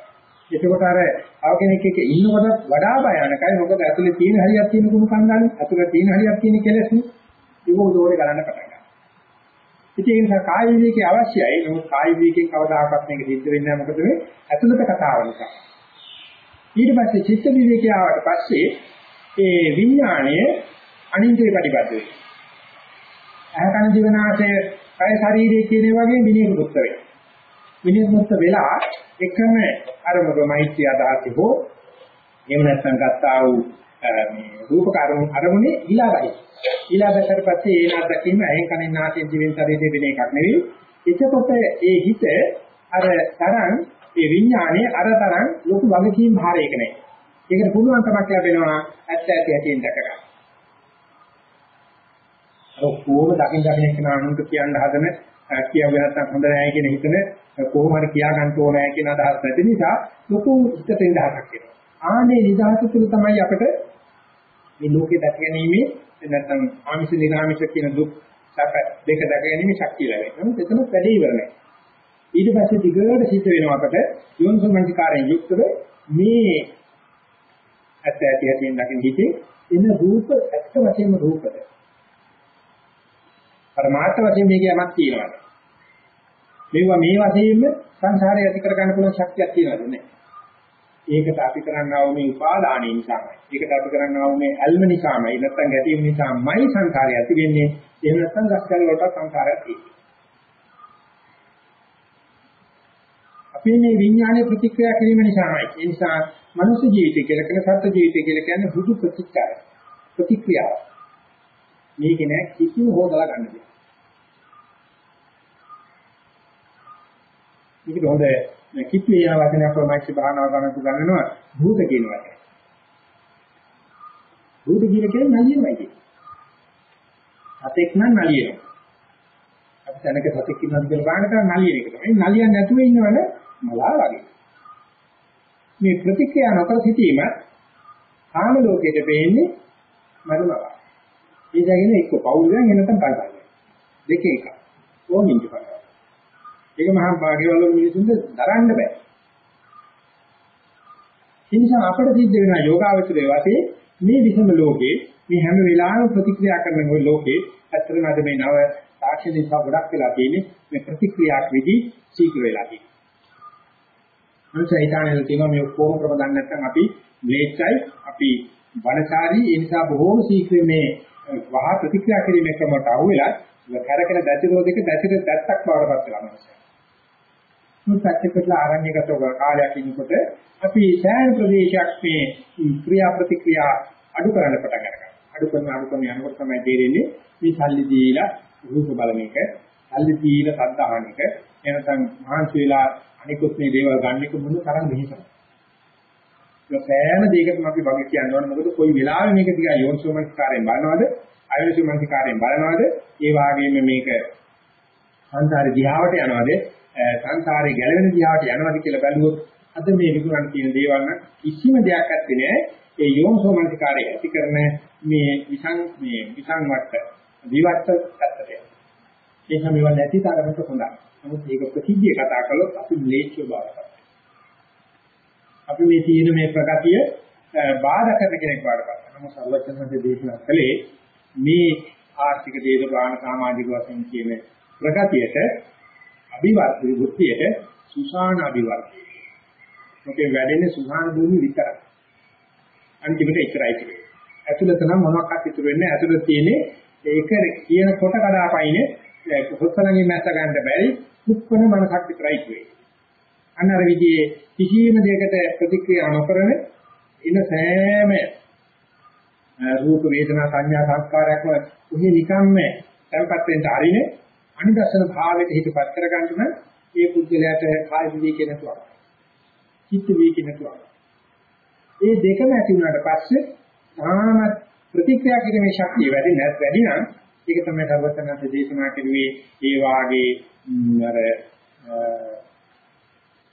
එතකොට අර තව කෙනෙක් එක්ක ඉන්නකොට වඩා භයානකයි මොකද ඇතුලේ තියෙන හරියක් තියෙන කුණු කන්දන්නේ ඇතුලේ තියෙන හරියක් තියෙන කෙලෙස්නේ ඒක දෝරේ ගලන්න පටන් ගන්නවා. ඉතින් ඒ නිසා කාය විවේකී අවශ්‍යයි. නමුත් කාය විවේකයෙන් කවදාකවත් මේක සිද්ධ වෙන්නේ නැහැ මොකද මේ ඇතුළත කතාව නිසා. ඊට පස්සේ චිත්ත විවේකී ආවට පස්සේ ඒ විඥාණය අනින්ද්‍රිය ප්‍රතිපද වෙනවා. අහකන ජීවනාශය කය ශරීරයේ කියන වගේ විනිවිද වෙනවා. විනිවිද වෙලා එකම අරමුණ මෛත්‍රී අදහස හෝ එහෙම නැත්නම් ගත්තා වූ මේ රූප කර්ම අරමුණේ ඊළඟයි. ඊළඟට පස්සේ ඒන අත්දැකීම ඇහෙන් කනෙන් නාසයෙන් දිවෙන් ශරීරයෙන් වෙන එකක් නෙවෙයි. එතකොට ඒ හිත අර තරම් ඒ විඥානයේ අර තරම් ලොකු වගකීම් භාරයක නැහැ. ඒකට පුළුවන්කමක් ලැබෙනවා ඇත්ත ඇති හැටියෙන් දැක ගන්න. අර කොහොම දකින් දකින් එක්ක නානුන්ට කියන්න හදන කියව නැත්නම් හොඳ නැහැ කියන හිතන කොහොම හරි කියා ගන්න ඕනෑ කියන අදහස් නැති නිසා ලොකු හිතෙන් දහසක් එනවා. ආනේ නිදහස තුළ තමයි අපිට මේ ලෝකේ දැක ගැනීමේ නැත්නම් ආමිෂ නිර්ආමිෂ කියන දුක් සැප දෙක දැක ගැනීමේ ශක්තිය ලැබෙනවා. නමුත් එතන වැඩි ඉවර නැහැ. ඊට පස්සේ දිගට සිද්ධ වෙනවා අපට යොන්සමන්තිකාරයෙන් යුක්තව මේ ඇත්ත ඇති ඇතින් දකින්න හිතේ එන රූප ඇත්ත වශයෙන්ම රූපද. පරමාර්ථ වශයෙන් මේක යමක් තියෙනවා. මේවා මේ වශයෙන්ම සංසාරය ඇති කර ගන්න පුළුවන් ශක්තියක් තියෙනවද නැහැ. ඒකට අපි කරන්නා වූ මේ උපාදානයේ නිසාමයි. ඒකට අපි කරන්නා වූ මේ ඇල්ම නිසාමයි. නැත්තම් ගැටීම නිසාමයි සංකාරය ඇති වෙන්නේ. එහෙම නැත්තම් ගස්කල් වලට සංකාරයක් තියෙන්නේ. අපි මේ විඥානයේ ප්‍රතික්‍රියා කිරීම නිසාමයි. ඒ නිසා මනුෂ්‍ය ජීවිතය කියලා කියන සත්ත්ව ජීවිතය කියලා කියන්නේ හුදු ප්‍රතික්‍රියාව. ප්‍රතික්‍රියාව. මේක නෑ කිසිම හොදලා ගන්න දෙයක්. මේක හොඳ කිප්පේ යන වචනයක් වමයිච්ච භාවනාව ගන්න උගන්වනවා භූත කියන වචනේ. භූත කියන කියන්නේ නලියමයි කියන්නේ. සතෙක් නම් නලියනවා. අපි තැනක සතෙක් ඉන්නවද කියලා බලන්න තමයි නලියන එක තමයි. නලියන්නේ නැතුව ඉන්නවනේ මලා වගේ. මේ ප්‍රතික්‍රියා නොකර සිටීම කාම ලෝකයේ වෙන්නේ මරුණා. ඒ කියන්නේ එක්ක පෞද්ගලයන් එනතම් බලන්න. දෙක එක. ඕමින්ද බලන්න. ඒක මහා භාග්‍යවල මිනිසුන්ට දරන්න බෑ. ඒ නිසා අපිට සිද්ධ වෙන යෝගාවචරයේ වාසේ මේ විසම ලෝකේ මේ හැම වෙලාවෙම ප්‍රතික්‍රියා කරන ඔය ලෝකේ ඇත්තටම අද මේ නව තාක්ෂණ නිසා ගොඩක් වෙලා තියෙන්නේ මේ ප්‍රතික්‍රියාක් විදි සීක්‍ර වෙලා තියෙන්නේ. මනුෂ්‍ය හිතානේ තියෙනවා මේ ඔක්කොම ක්‍රම දන්නේ නැත්නම් අපි ම්ලේච්ඡයි අපි වනචාරී ඒ නිසා බොහෝම සීක්‍රේ මේ වහා ප්‍රතික්‍රියා කිරීමේ ක්‍රමයට අහුවෙලා කරකන දැතිරෝධික දැතිර දැත්තක් බවටපත් වෙලා මනුෂ්‍යයා. මුත්‍ත්‍යකට ආරණ්‍යගත කාලයක් ඉන්නකොට අපි සෑහෙන ප්‍රදේශයක් මේ ක්‍රියා ප්‍රතික්‍රියා අඩු කරන්න පටන් ගන්නවා. අඩු කරන අඩු කරන යනකොට තමයි තේරෙන්නේ මේ සල්ලි දීලා රූප බලන එක, සල්ලි දීලා සද්ධාහන එක, එනසම් මහන්සි වෙලා අනිකුත් මේ දේවල් ගන්න එක මොන තරම් මෙහෙසද. ඒ සෑම දෙයකටම අපි වගේ කියන්න ඕනේ මොකද කොයි වෙලාවෙ මේක දිහා යෝනිසෝමනස්කාරයෙන් බලනවද, අයෝනිසෝමනස්කාරයෙන් බලනවද, ඒ වගේම මේක සංසාරේ දිහාවට යනවද සංසාරේ ගැලවෙන දිහාට යනවාද කියලා බැලුවොත් අද මේ විකුණන තියෙන දේවල් නම් කිසිම දෙයක් ඇත්තේ නැහැ. ඒ යෝමසෝමනසිකාරය ඇති කරන මේ විසං මේ විසං වට විවට්ට පැත්තට. ඒක මේවා නැති තරමට හොඳයි. නමුත් ඒක ප්‍රතිජ්‍ය කතා කළොත් අපි ම්ලේච්ඡ බවට අපි මේ තියෙන මේ ප්‍රගතිය බාධා කරන කෙනෙක් වඩපත්. නමුත් සර්වඥන්ගේ දේශනා කළේ මේ ආර්ථික දේශපාලන සමාජික වශයෙන් කියන ප්‍රගතියට අභිවර්ධි වෘත්තියට සුසාන අභිවර්ධි. මොකේ වැඩෙන්නේ සුසාන භූමි විතරයි. අන්තිමට ඒකයි කියන්නේ. ඇතුළත නම් මොනවක්වත් ඉතුරු වෙන්නේ නැහැ. ඇතුළත තියෙන්නේ ඒක කියන කොට කඩාපයිනේ හොස්සලගේ මැස්ස ගන්න බැරි කුක්කන මනසක් විතරයි වෙන්නේ. අන්න අර විදිහේ කිසියම් දෙයකට ප්‍රතික්‍රියා නොකරන ඉන සෑම රූප වේදනා සංඥා සංස්කාරයක්ම උහි නිකම්ම tempත් වෙන්න අරිනේ අනිදර්ශන භාවයට හිතපත් කරගන්න නම් ඒ පුද්ගලයාට කාය විවේකේ නැතුවක්. චිත්ත විවේකේ නැතුවක්. ඒ දෙකම ඇති වුණාට පස්සේ තාම ප්‍රතික්‍රියා කිරීමේ ශක්තිය වැඩි නැත් වැඩි නම් ඒක තමයි සර්වඥාන්ත දේශනා කරුවේ ඒ වාගේ අර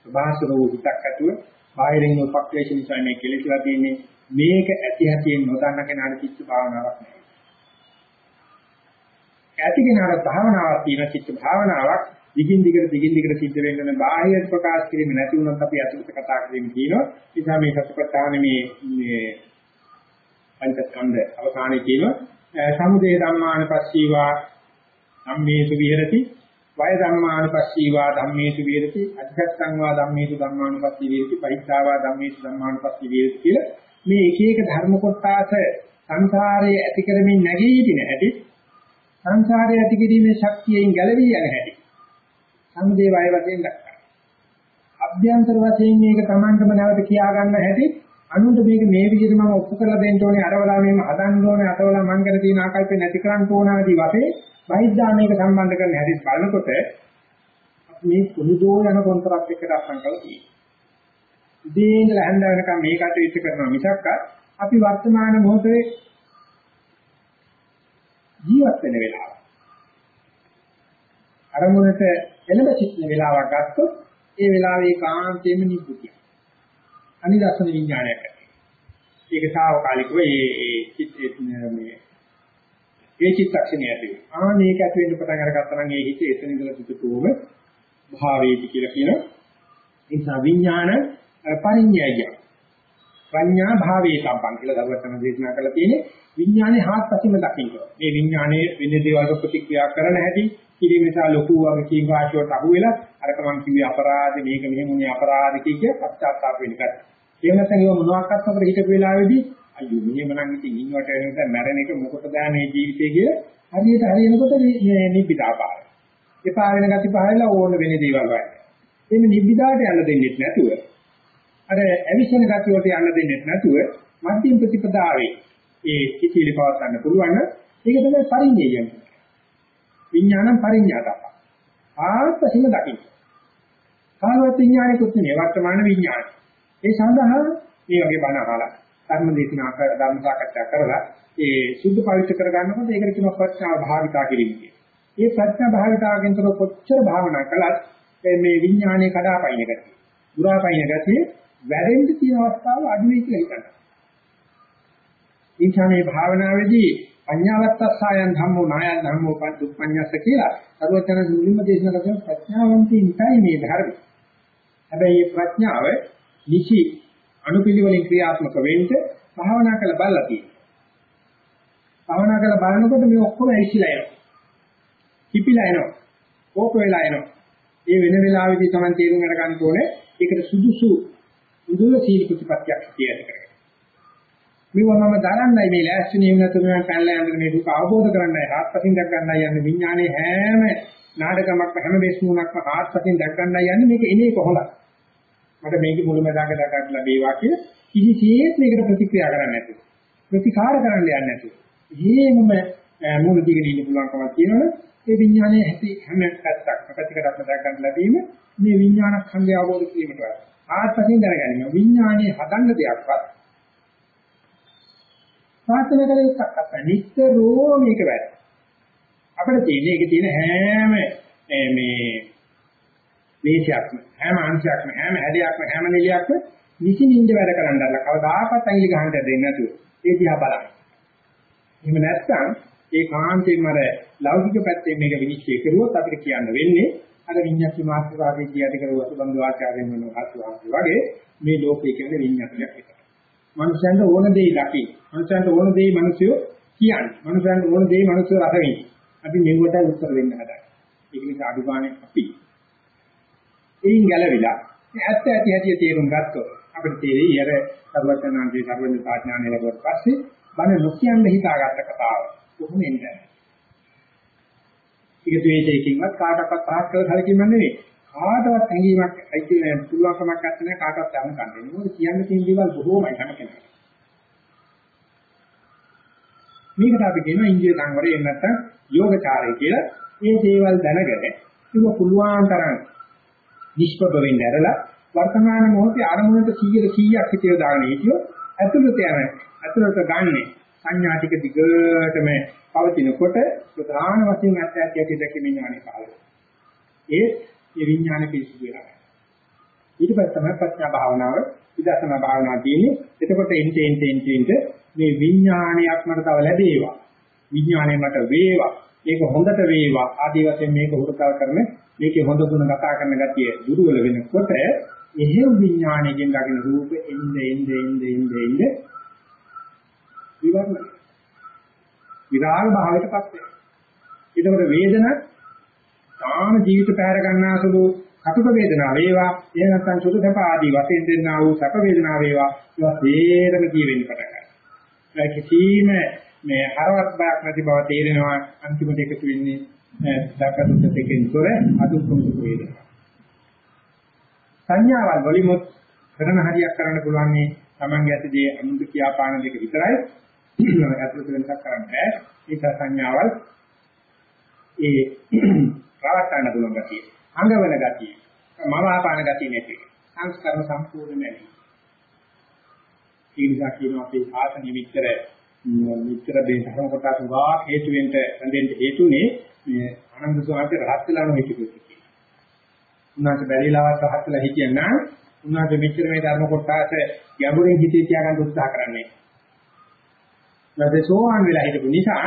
සබාසන වූ හිතක් ඇතුව බාහිරින් උපක්ලේශ නිසා මේ කෙලෙස්ලා තියෙන්නේ මේක ඇති හැටියෙන් නොදන්න කෙනාට චිත්ත භාවනාවක් නෑ. ඇති කෙනාට භාවනාවක් තියෙන චිත්ත භාවනාවක් දිගින් දිගට දිගින් දිගට සිද්ධ වෙන්න බාහිර ප්‍රකාශ කිරීම නැති වුණොත් අපි අතුලට කතා කිරීම කියනවා. ඒ නිසා මේ සත්‍යපට්ඨාන මේ මේ පංචස්කන්ධ අවසානයේ කියනවා. සමුදය ධම්මානපස්සීවා ධම්මේසු විහෙරති. වය ධම්මානුපස්සීවා ධම්මේසු විහෙරති. අධ්‍යාත්මං වා ධම්මේසු ධම්මානුපස්සී විහෙරති. පරිත්‍යාවා ධම්මේසු ධම්මානුපස්සී විහෙරති කියලා මේ එක එක ධර්ම කොටස සංසාරයේ ඇති කරමින් නැගී සිටින හැටි සංසාරයේ ඇති කිරීමේ ශක්තියෙන් ගැලවී යන හැටි සමුදේ වය වශයෙන් දක්වනවා අභ්‍යන්තර වශයෙන් මේක Tamanටම නැවත කියා ගන්න හැටි අනුන්ට මේක මේ විදිහට මම ඔප්පු කරලා දෙන්න ඕනේ අරවලා මෙහෙම හදන්න ඕනේ අතවලා මං ගැන තියෙන ආකල්පේ නැති කරන්න ඕන ආදී වශයෙන් බහිද්ධාමයක සම්බන්ධ කරන හැටි බලනකොට මේ කුණුදෝ යන කොන්තරත් එක්ක අත්සන් කරලා තියෙනවා. ඉතින් ඉඳලා හඳ වෙනකම් මේ කටයුතු කරනවා මිසක් අපි වර්තමාන මොහොතේ ජීවත් වෙන වෙලාව. අරමුණට එළඹ සිටින වෙලාවක් ගත්තොත් ඒ වෙලාවේ කාන්තේම නිබ්බුතිය. අනිදර්ශන විඥානයක් ඇති. ඒක සාවකාලිකව ඒ ඒ චිත්තේ මේ ඒ චිත්තක්ෂණය ඇති වෙනවා. ආ මේක ඇති වෙන්න පටන් අරගත්තා නම් ඒ හිතේ එතන ඉඳලා පිටුතුම භාවේති කියලා කියන ඒ නිසා විඥාන පරිඥයය. ප්‍රඥා භාවයේ සම්පන් කියලා දරුවචන දේශනා කරලා තියෙන්නේ විඥානේ හාත්පසින්ම දකින්න. මේ විඥානයේ වෙන දේවල් ප්‍රතික්‍රියා කරන හැටි කිරීම නිසා ලොකු වගේ කීම් වාසියට අහු වෙලා අරක මං කිව්වේ අපරාධ මේක මෙහෙම උනේ අපරාධ කිය කිය පශ්චාත්තාප වෙන එක. ඒ නැත්නම් ඒව මොනවාක්වත් අපිට හිතපු වෙලාවේදී අයියෝ මෙහෙම නම් ඉතින් ඉන්නවට වෙනස මැරෙන එක මොකටද මේ ජීවිතය කියලා හරියට හරියනකොට මේ නිබ්බිදා පාර. එපා වෙන ගති පහළලා ඕන වෙන දේවල් වයි. එimhe නිබ්බිදාට යන්න දෙන්නේ නැතුව අර අවිෂණ ගති වලට යන්න දෙන්නේ නැතුව මධ්‍යම ප්‍රතිපදාවේ ඒ කිචිලි පවත් ගන්න පුළුවන් නම් ඒක තමයි පරිඤ්ඤය විඥානම් පරිඤ්ඤාතප්ප. ආත්මසිම දකින්න. කාලවත් විඥානිකුත් නෙවෙයි වර්තමාන විඥානයි. ඒ සඳහා මේ වගේ බණ අහලා ධර්ම දේශනා කර ධර්ම සාකච්ඡා කරලා ඒ සුද්ධ පවිත්‍ර කර ගන්නකොට ඒකට කියනවා ප්‍රඥා භාවිතා කිරීම කියලා. මේ ප්‍රඥා භාවිතාවෙන් තොර කොච්චර භාවනා කළත් මේ විඥානයේ කඩාපයින් ගතිය. දුරාපයින් ගතිය වැඩෙන්න තියෙන අවස්ථාව අඩු වෙයි කියලා හිතනවා. ඉන්ෂා මේ භාවනාවේදී පඤ්ඤාවත්තස්සයන් ධම්මෝ නායන් ධම්මෝ පදුප්පඤ්ඤස්ස කියලා සර්වචන මුලින්ම දේශනා කරන ප්‍රඥාවන්තින්ටයි මේ ධර්ම. හැබැයි මේ ප්‍රඥාව නිසි අනුපිළිවෙලින් ක්‍රියාත්මක වෙන්න භාවනා කරලා බලලා තියෙනවා. භාවනා කරලා බලනකොට මේ ඔක්කොම ඇවිස්සලා එනවා. කිපිලා එනවා. කෝප වෙලා එනවා. ඒ වෙන වෙලාවෙදී Taman තේරුම් ගන්න ඕනේ ඒකට සුදුසු මුදුල සීල ප්‍රතිපත්තියක් කියන එක. මේවා මම දරන්නයි මේ ලෑස්ති නියම නැතුව මම පැනලා යන්න මේ දුක අවබෝධ කරගන්නයි ආත්පසින් දැක් ගන්නයි යන්නේ විඥානයේ හැම නාටකමක්ම හැම දේශමුණක්ම ආත්පසින් දැක් ගන්නයි යන්නේ මේක එනේ කොහොමද? මට මේක මුලමදාග දක්වන්න ලැබේවා කියලා කිසිසේත් මේකට ප්‍රතික්‍රියා කරන්නේ නැතුව ප්‍රතිකාර කරන්න යන්නේ නැතුව. එහෙමම මුල දිගින් ඉන්න පුළුවන්කමක් තියෙනවනේ. ඒ විඥානයේ ඇති හැම පැත්තක්ම පැතිකඩක්ම දැක් ගන්න ලැබීම මේ විඥාන ඛණ්ඩය අවබෝධ කිරීමට ආත්මයෙන් දැනගැනීම විඥානයේ හදන්න දෙයක්වත් ප්‍රාර්ථනා කළ එකක් අපේ නිතරම මේක වැඩ අපිට තියෙන එකේ තියෙන හැම මේ වේශයක්ම හැම අංශයක්ම හැම හැඩයක්ම හැම නිලියක්ම නිසින්ින්ද වැඩ කරන්න අර කවදාකවත් ඇඟිලි ගහන්න දෙන්නේ නැතුව ඒ දිහා බලන්න. එහෙම නැත්නම් ඒ කාන්තේම අර ලෞකික පැත්තෙන් මේක විනිශ්චය කරුවොත් අපිට කියන්න වෙන්නේ අර විඤ්ඤාති මාත්‍රාවේ කියාට කරුව සුබන්දු ආචාර්යයන් වෙන හසුවාගේ වගේ මේ ලෝකයේ කියන්නේ විඤ්ඤාතියක් විතරයි. මනුෂ්‍යයන්ට ඕන දෙයි දකි. මනුෂ්‍යයන්ට ඕන දෙයි මිනිස්සු කියන්නේ. මනුෂ්‍යයන්ට ඕන දෙයි මිනිස්සු රස වෙන්නේ. අපි මෙවට උත්තර දෙන්න හදන්නේ. ඒක නිසා අඩුගානේ අපි එයින් ගැලවිලා ඇත්ත ඇති හැටි තේරුම් ගත්තොත් අපිට තේරෙයි අර සර්වඥාන්සේ සර්වඥ සාඥාන ලැබුවට පස්සේ බණ නොකියන්න හිතාගත්ත කතාව කොහොම එන්නේ ඒක ද්වේෂයකින්වත් කාටවත් පහත් කළ සැලකීමක් නෙවෙයි. කාටවත් ඇඟීමක් අයිති පුළුවන්කමක් නැත්නම් කාටවත් යන්න කන්නේ මොකද කියන්න තියෙන දේවල් බොහෝමයි හැම කෙනෙක්ට මේකට අපි කියනවා ඉන්ද්‍රිය සංවරය එහෙම නැත්නම් යෝගචාරය කියලා. මේ දේවල් දැනගෙන ඒක පුළුවන් තරම් නිෂ්ප්‍රභ වෙන්න ඇරලා වර්තමාන මොහොතේ අරමුණට 100 100ක් හිතිය දාගෙන හිටියොත් ඇතුළත යන ඇතුළත ගන්නෙ සංඥා ටික දිගටම පවතිනකොට ප්‍රධාන වශයෙන් ඇත්ත ඇති ඇති දැකීමේ ඥානෙ පහළ ඒ ඒ විඥාන පිසු වෙනවා ඊට පස්සේ තමයි ප්‍රඥා භාවනාව විදර්ශනා භාවනාව තියෙන්නේ. එතකොට එන්ට එන්ට එන්ට එන්ට මේ විඥානයක් මට තව ලැබේවා. විඥානය මට වේවා. ඒක හොඳට වේවා. ආදී වශයෙන් මේක හුරුකල් කරන මේකේ හොඳ ගුණ කතා කරන ගතිය දුර්වල වෙනකොට එහෙව් විඥාණයෙන් දකින රූප එnde එnde එnde එnde එnde විවරණ විරාග භාවයටපත් වෙනවා. ඒකවල වේදන තාම ජීවිත පැහැර ගන්නාසුළු කටුක වේදනා වේවා එහෙම නැත්නම් සුදු සැප ආදී වශයෙන් දෙන්නා වූ සැප වේදනා වේවා ඒවා තේරම කියවෙන්න පටන් ගන්නවා. ඒ කිසිම මේ හරවත් බයක් නැති බව තේරෙනවා අන්තිමට එකතු වෙන්නේ දකදුත් දෙකෙන් තොර අදුක්කම සුඛ වේදනා. සංඥාවල් වලිමුත් කරන හරියක් කරන්න පුළුවන් මේ Tamange ඇතිදී අනුන්ට කියාපාන දෙක විතරයි. ඇතුළත වෙනසක් කරන්න බෑ. ඒක සංඥාවල් ඒ ප්‍රවත්තන්න පුළුවන් ගතිය. අංගවන ගතිය. මම ආපාන ගතිය නැති. සංස්කරණ සම්පූර්ණ නැති. ඒ නිසා කියනවා අපේ ආසනි විතර විතර මේ ධර්ම කොටස උගා හේතු වෙන්න රැඳෙන්න හේතුනේ මේ ආනන්ද ස්වාමීන් රහත් වෙලා නොහිටි කිව්වා. උන්වහන්සේ බැරිලාවත් රහත් වෙලා හිටියනම් උන්වහන්සේ මෙච්චර මේ ධර්ම කොටස ගැඹුරින් හිතේ තියාගන්න උත්සාහ කරන්නේ. නැත්නම් සෝවාන් වෙලා හිටපු නිසා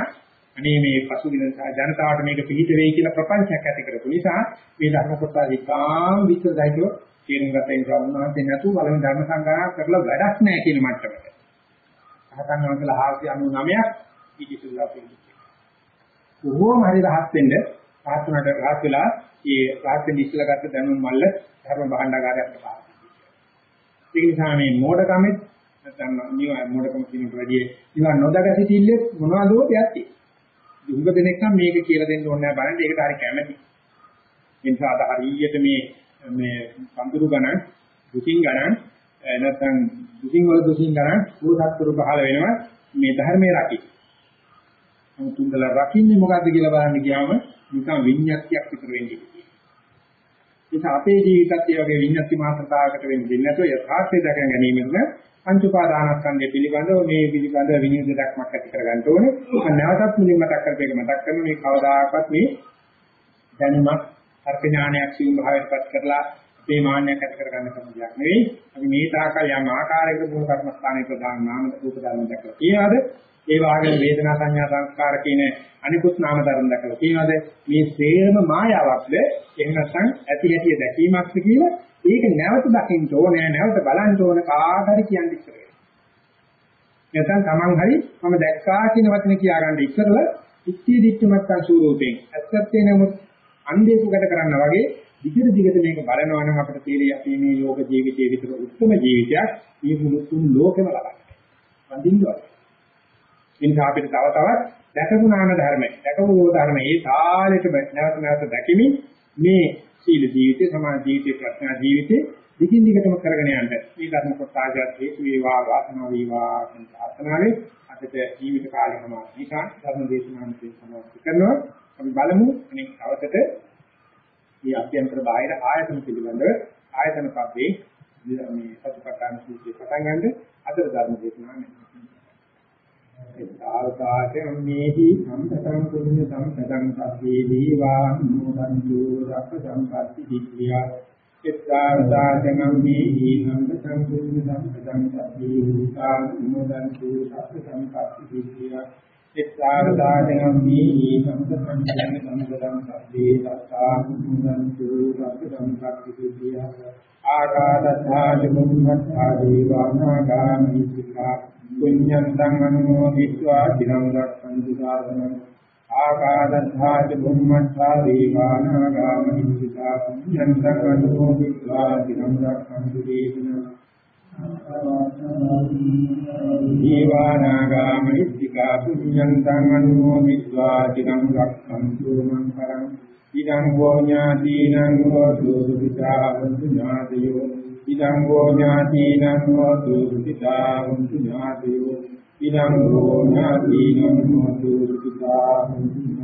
අනේ මේ පසුගින ජනතාවට මේක පිළිහිට වෙයි කියලා ප්‍රපංචයක් ඇති කරපු නිසා මේ ධර්ම කොටස ඉතාම විස්තරයිතව තේරුම් ගත නිසා උන්වහන්සේ නැතු බලන ධර්ම සංගායනා කරලා වැඩක් නැහැ කියන මට්ටමට. රහතන් වහන්සේලා 499ක් ඉතිසුලා පිළිගන්නවා. කොහොම හරි රහත් වෙන්න රහත් වුණාට රහත් වෙලා ඒ රහත් වෙන්න ඉස්සලා ගත්ත දැනුම් මල්ල ධර්ම භාණ්ඩාගාරයක් පාස්. ඒ නිසා මේ මෝඩකමෙත් නැත්නම් නිව මෝඩකම කියනට වැඩිය නිවන් නොදක සිටිල්ල මොනවද යatti. දුඟ දෙනෙක් නම් මේක කියලා දෙන්න ඕනේ නැහැ බලන්න ඒකට හරි කැමැති. ඒ නිසා අද හරියට මේ මේ සම්පූර්ණ ගණන් දුකින් ගණන් නැත්නම් දුකින් වල දුකින් ගණන් භූතත්තුරු පහළ වෙනවා මේ ධර්මයේ රකින්න. නමුත් උන්දල රකින්නේ මොකද්ද කියලා බලන්න ගියාම නිකන් විඤ්ඤාතියක් විතර වෙන්නේ. ඒක අපේ ජීවිතත් ඒ වගේ විඤ්ඤාති මාත්‍රතාවකට වෙන්නේ නැතුව යථාර්ථය දැක ගැනීමෙන් පංච උපාදානස්කන්ධය පිළිබඳව මේ පිළිබඳව විනිවිද දක්මක් ඇති කරගන්න ඕනේ. මම නැවතත් මුලින් මතක් කරපේක මතක් කරන මේ කවදාකවත් මේ දැනුමක් අර්ථ ඥානයක් සියුම් භාවයටපත් කරලා අපේ මාන්නයක් ඇති කරගන්න කම දෙයක් නෙවෙයි. අපි මේ තාකල් යම් ආකාරයකට මූල කර්මස්ථානයේ ප්‍රධාන නාම රූප ධර්ම දැකලා තියෙනවාද? ඒ වාගේ වේදනා සංඥා සංස්කාර කියන අනිකුත් නාම ධර්ම දැකලා තියෙනවාද? මේ සේරම මායාවක්ද? එහෙම නැත්නම් ඇති හැටි දැකීමක්ද කියලා ඒක නැවත දකින්න ඕනේ, නැවත බලන්න ඕන කාට හරි කියන්න ඉස්සර වෙනවා. නැත්නම් Taman හරි මම දැක්කා කියන වචනේ කියාගන්න ඉස්සරලා ඉත්‍ය දිට්ඨමත්ත ස්වරූපයෙන් ඇත්තත් නමුත් අන්දේකුකට කරන්න වගේ දිගට දිගට මේක බලනවා නම් අපිට තේරෙයි අපි මේ යෝග ජීවිතයේ විතර උත්තම ජීවිතයක් මේ මුළු තුන් ලෝකෙම ලබන්නේ. වඳින්නවා. ඉතින් අපිට තව තවත් දැකපු නාම ධර්ම, දැකපු ධර්ම ඒ තාලෙට නැවත නැවත දැකීමේ මේ සීල ජීවිතේ, සමාධි ජීවිතේ, ප්‍රඥා ජීවිතේ දිගින් දිගටම කරගෙන යන්න. මේ ධර්ම කොටාජත් හේතු වේවා, වාසනාව වේවා කියන ප්‍රාර්ථනාවෙන් අදට ජීවිත කාලෙම නිසා ධර්ම දේශනාන්තේ සමාප්ත කරනවා. අපි බලමු අනෙක් අවසට මේ අභ්‍යන්තර බාහිර ආයතන පිළිබඳව ආයතන පබ්බේ මේ සතිපට්ඨාන සූත්‍රය පටන් ගන්න අතර ධර්ම දේශනාව සාරකාචම් මේහි සම්පතං කුඤ්ඤ සම්පතං සබ්බේ දීවා නෝදන්තු රක්ඛ සම්පatti වික්‍රියා එත්තාදාචම් මේහි සම්පතං කුඤ්ඤ සම්පතං සබ්බේ දීවා නෝදන්තු රක්ඛ සම්පatti වික්‍රියා එත්තාරදානම්මි සම්පතං ජන සම්පතං සබ්බේ සත්තා මුංගන්තු රබ්බං සක්තිතිය ආකාදත්තා ආකාදත්තාජුම්මත්තා දීවානාගාමී සිතා පුඤ්ඤන්තං අනුමෝදිत्वा චිරං රක්ඛන්තු සාසනං ආකාදත්තාජුම්මත්තා දීවානාගාමී සිතා පුඤ්ඤන්තං අනුමෝදිत्वा චිරං රක්ඛන්තු දේශනං දීවානාගාමී සිතා පුඤ්ඤන්තං අනුමෝදිत्वा චිරං රක්ඛන්තු මං පරං ඉදං වූ ඥාතිනං හෝතු සුඛිතාවන්තු ඥාතයෝ. ඉදං වූ ඥාතිනං හෝතු සුඛිතාවන්තු ඥාතයෝ. ඉදං වූ ඥාතිනං හෝතු සුඛිතාවන්තු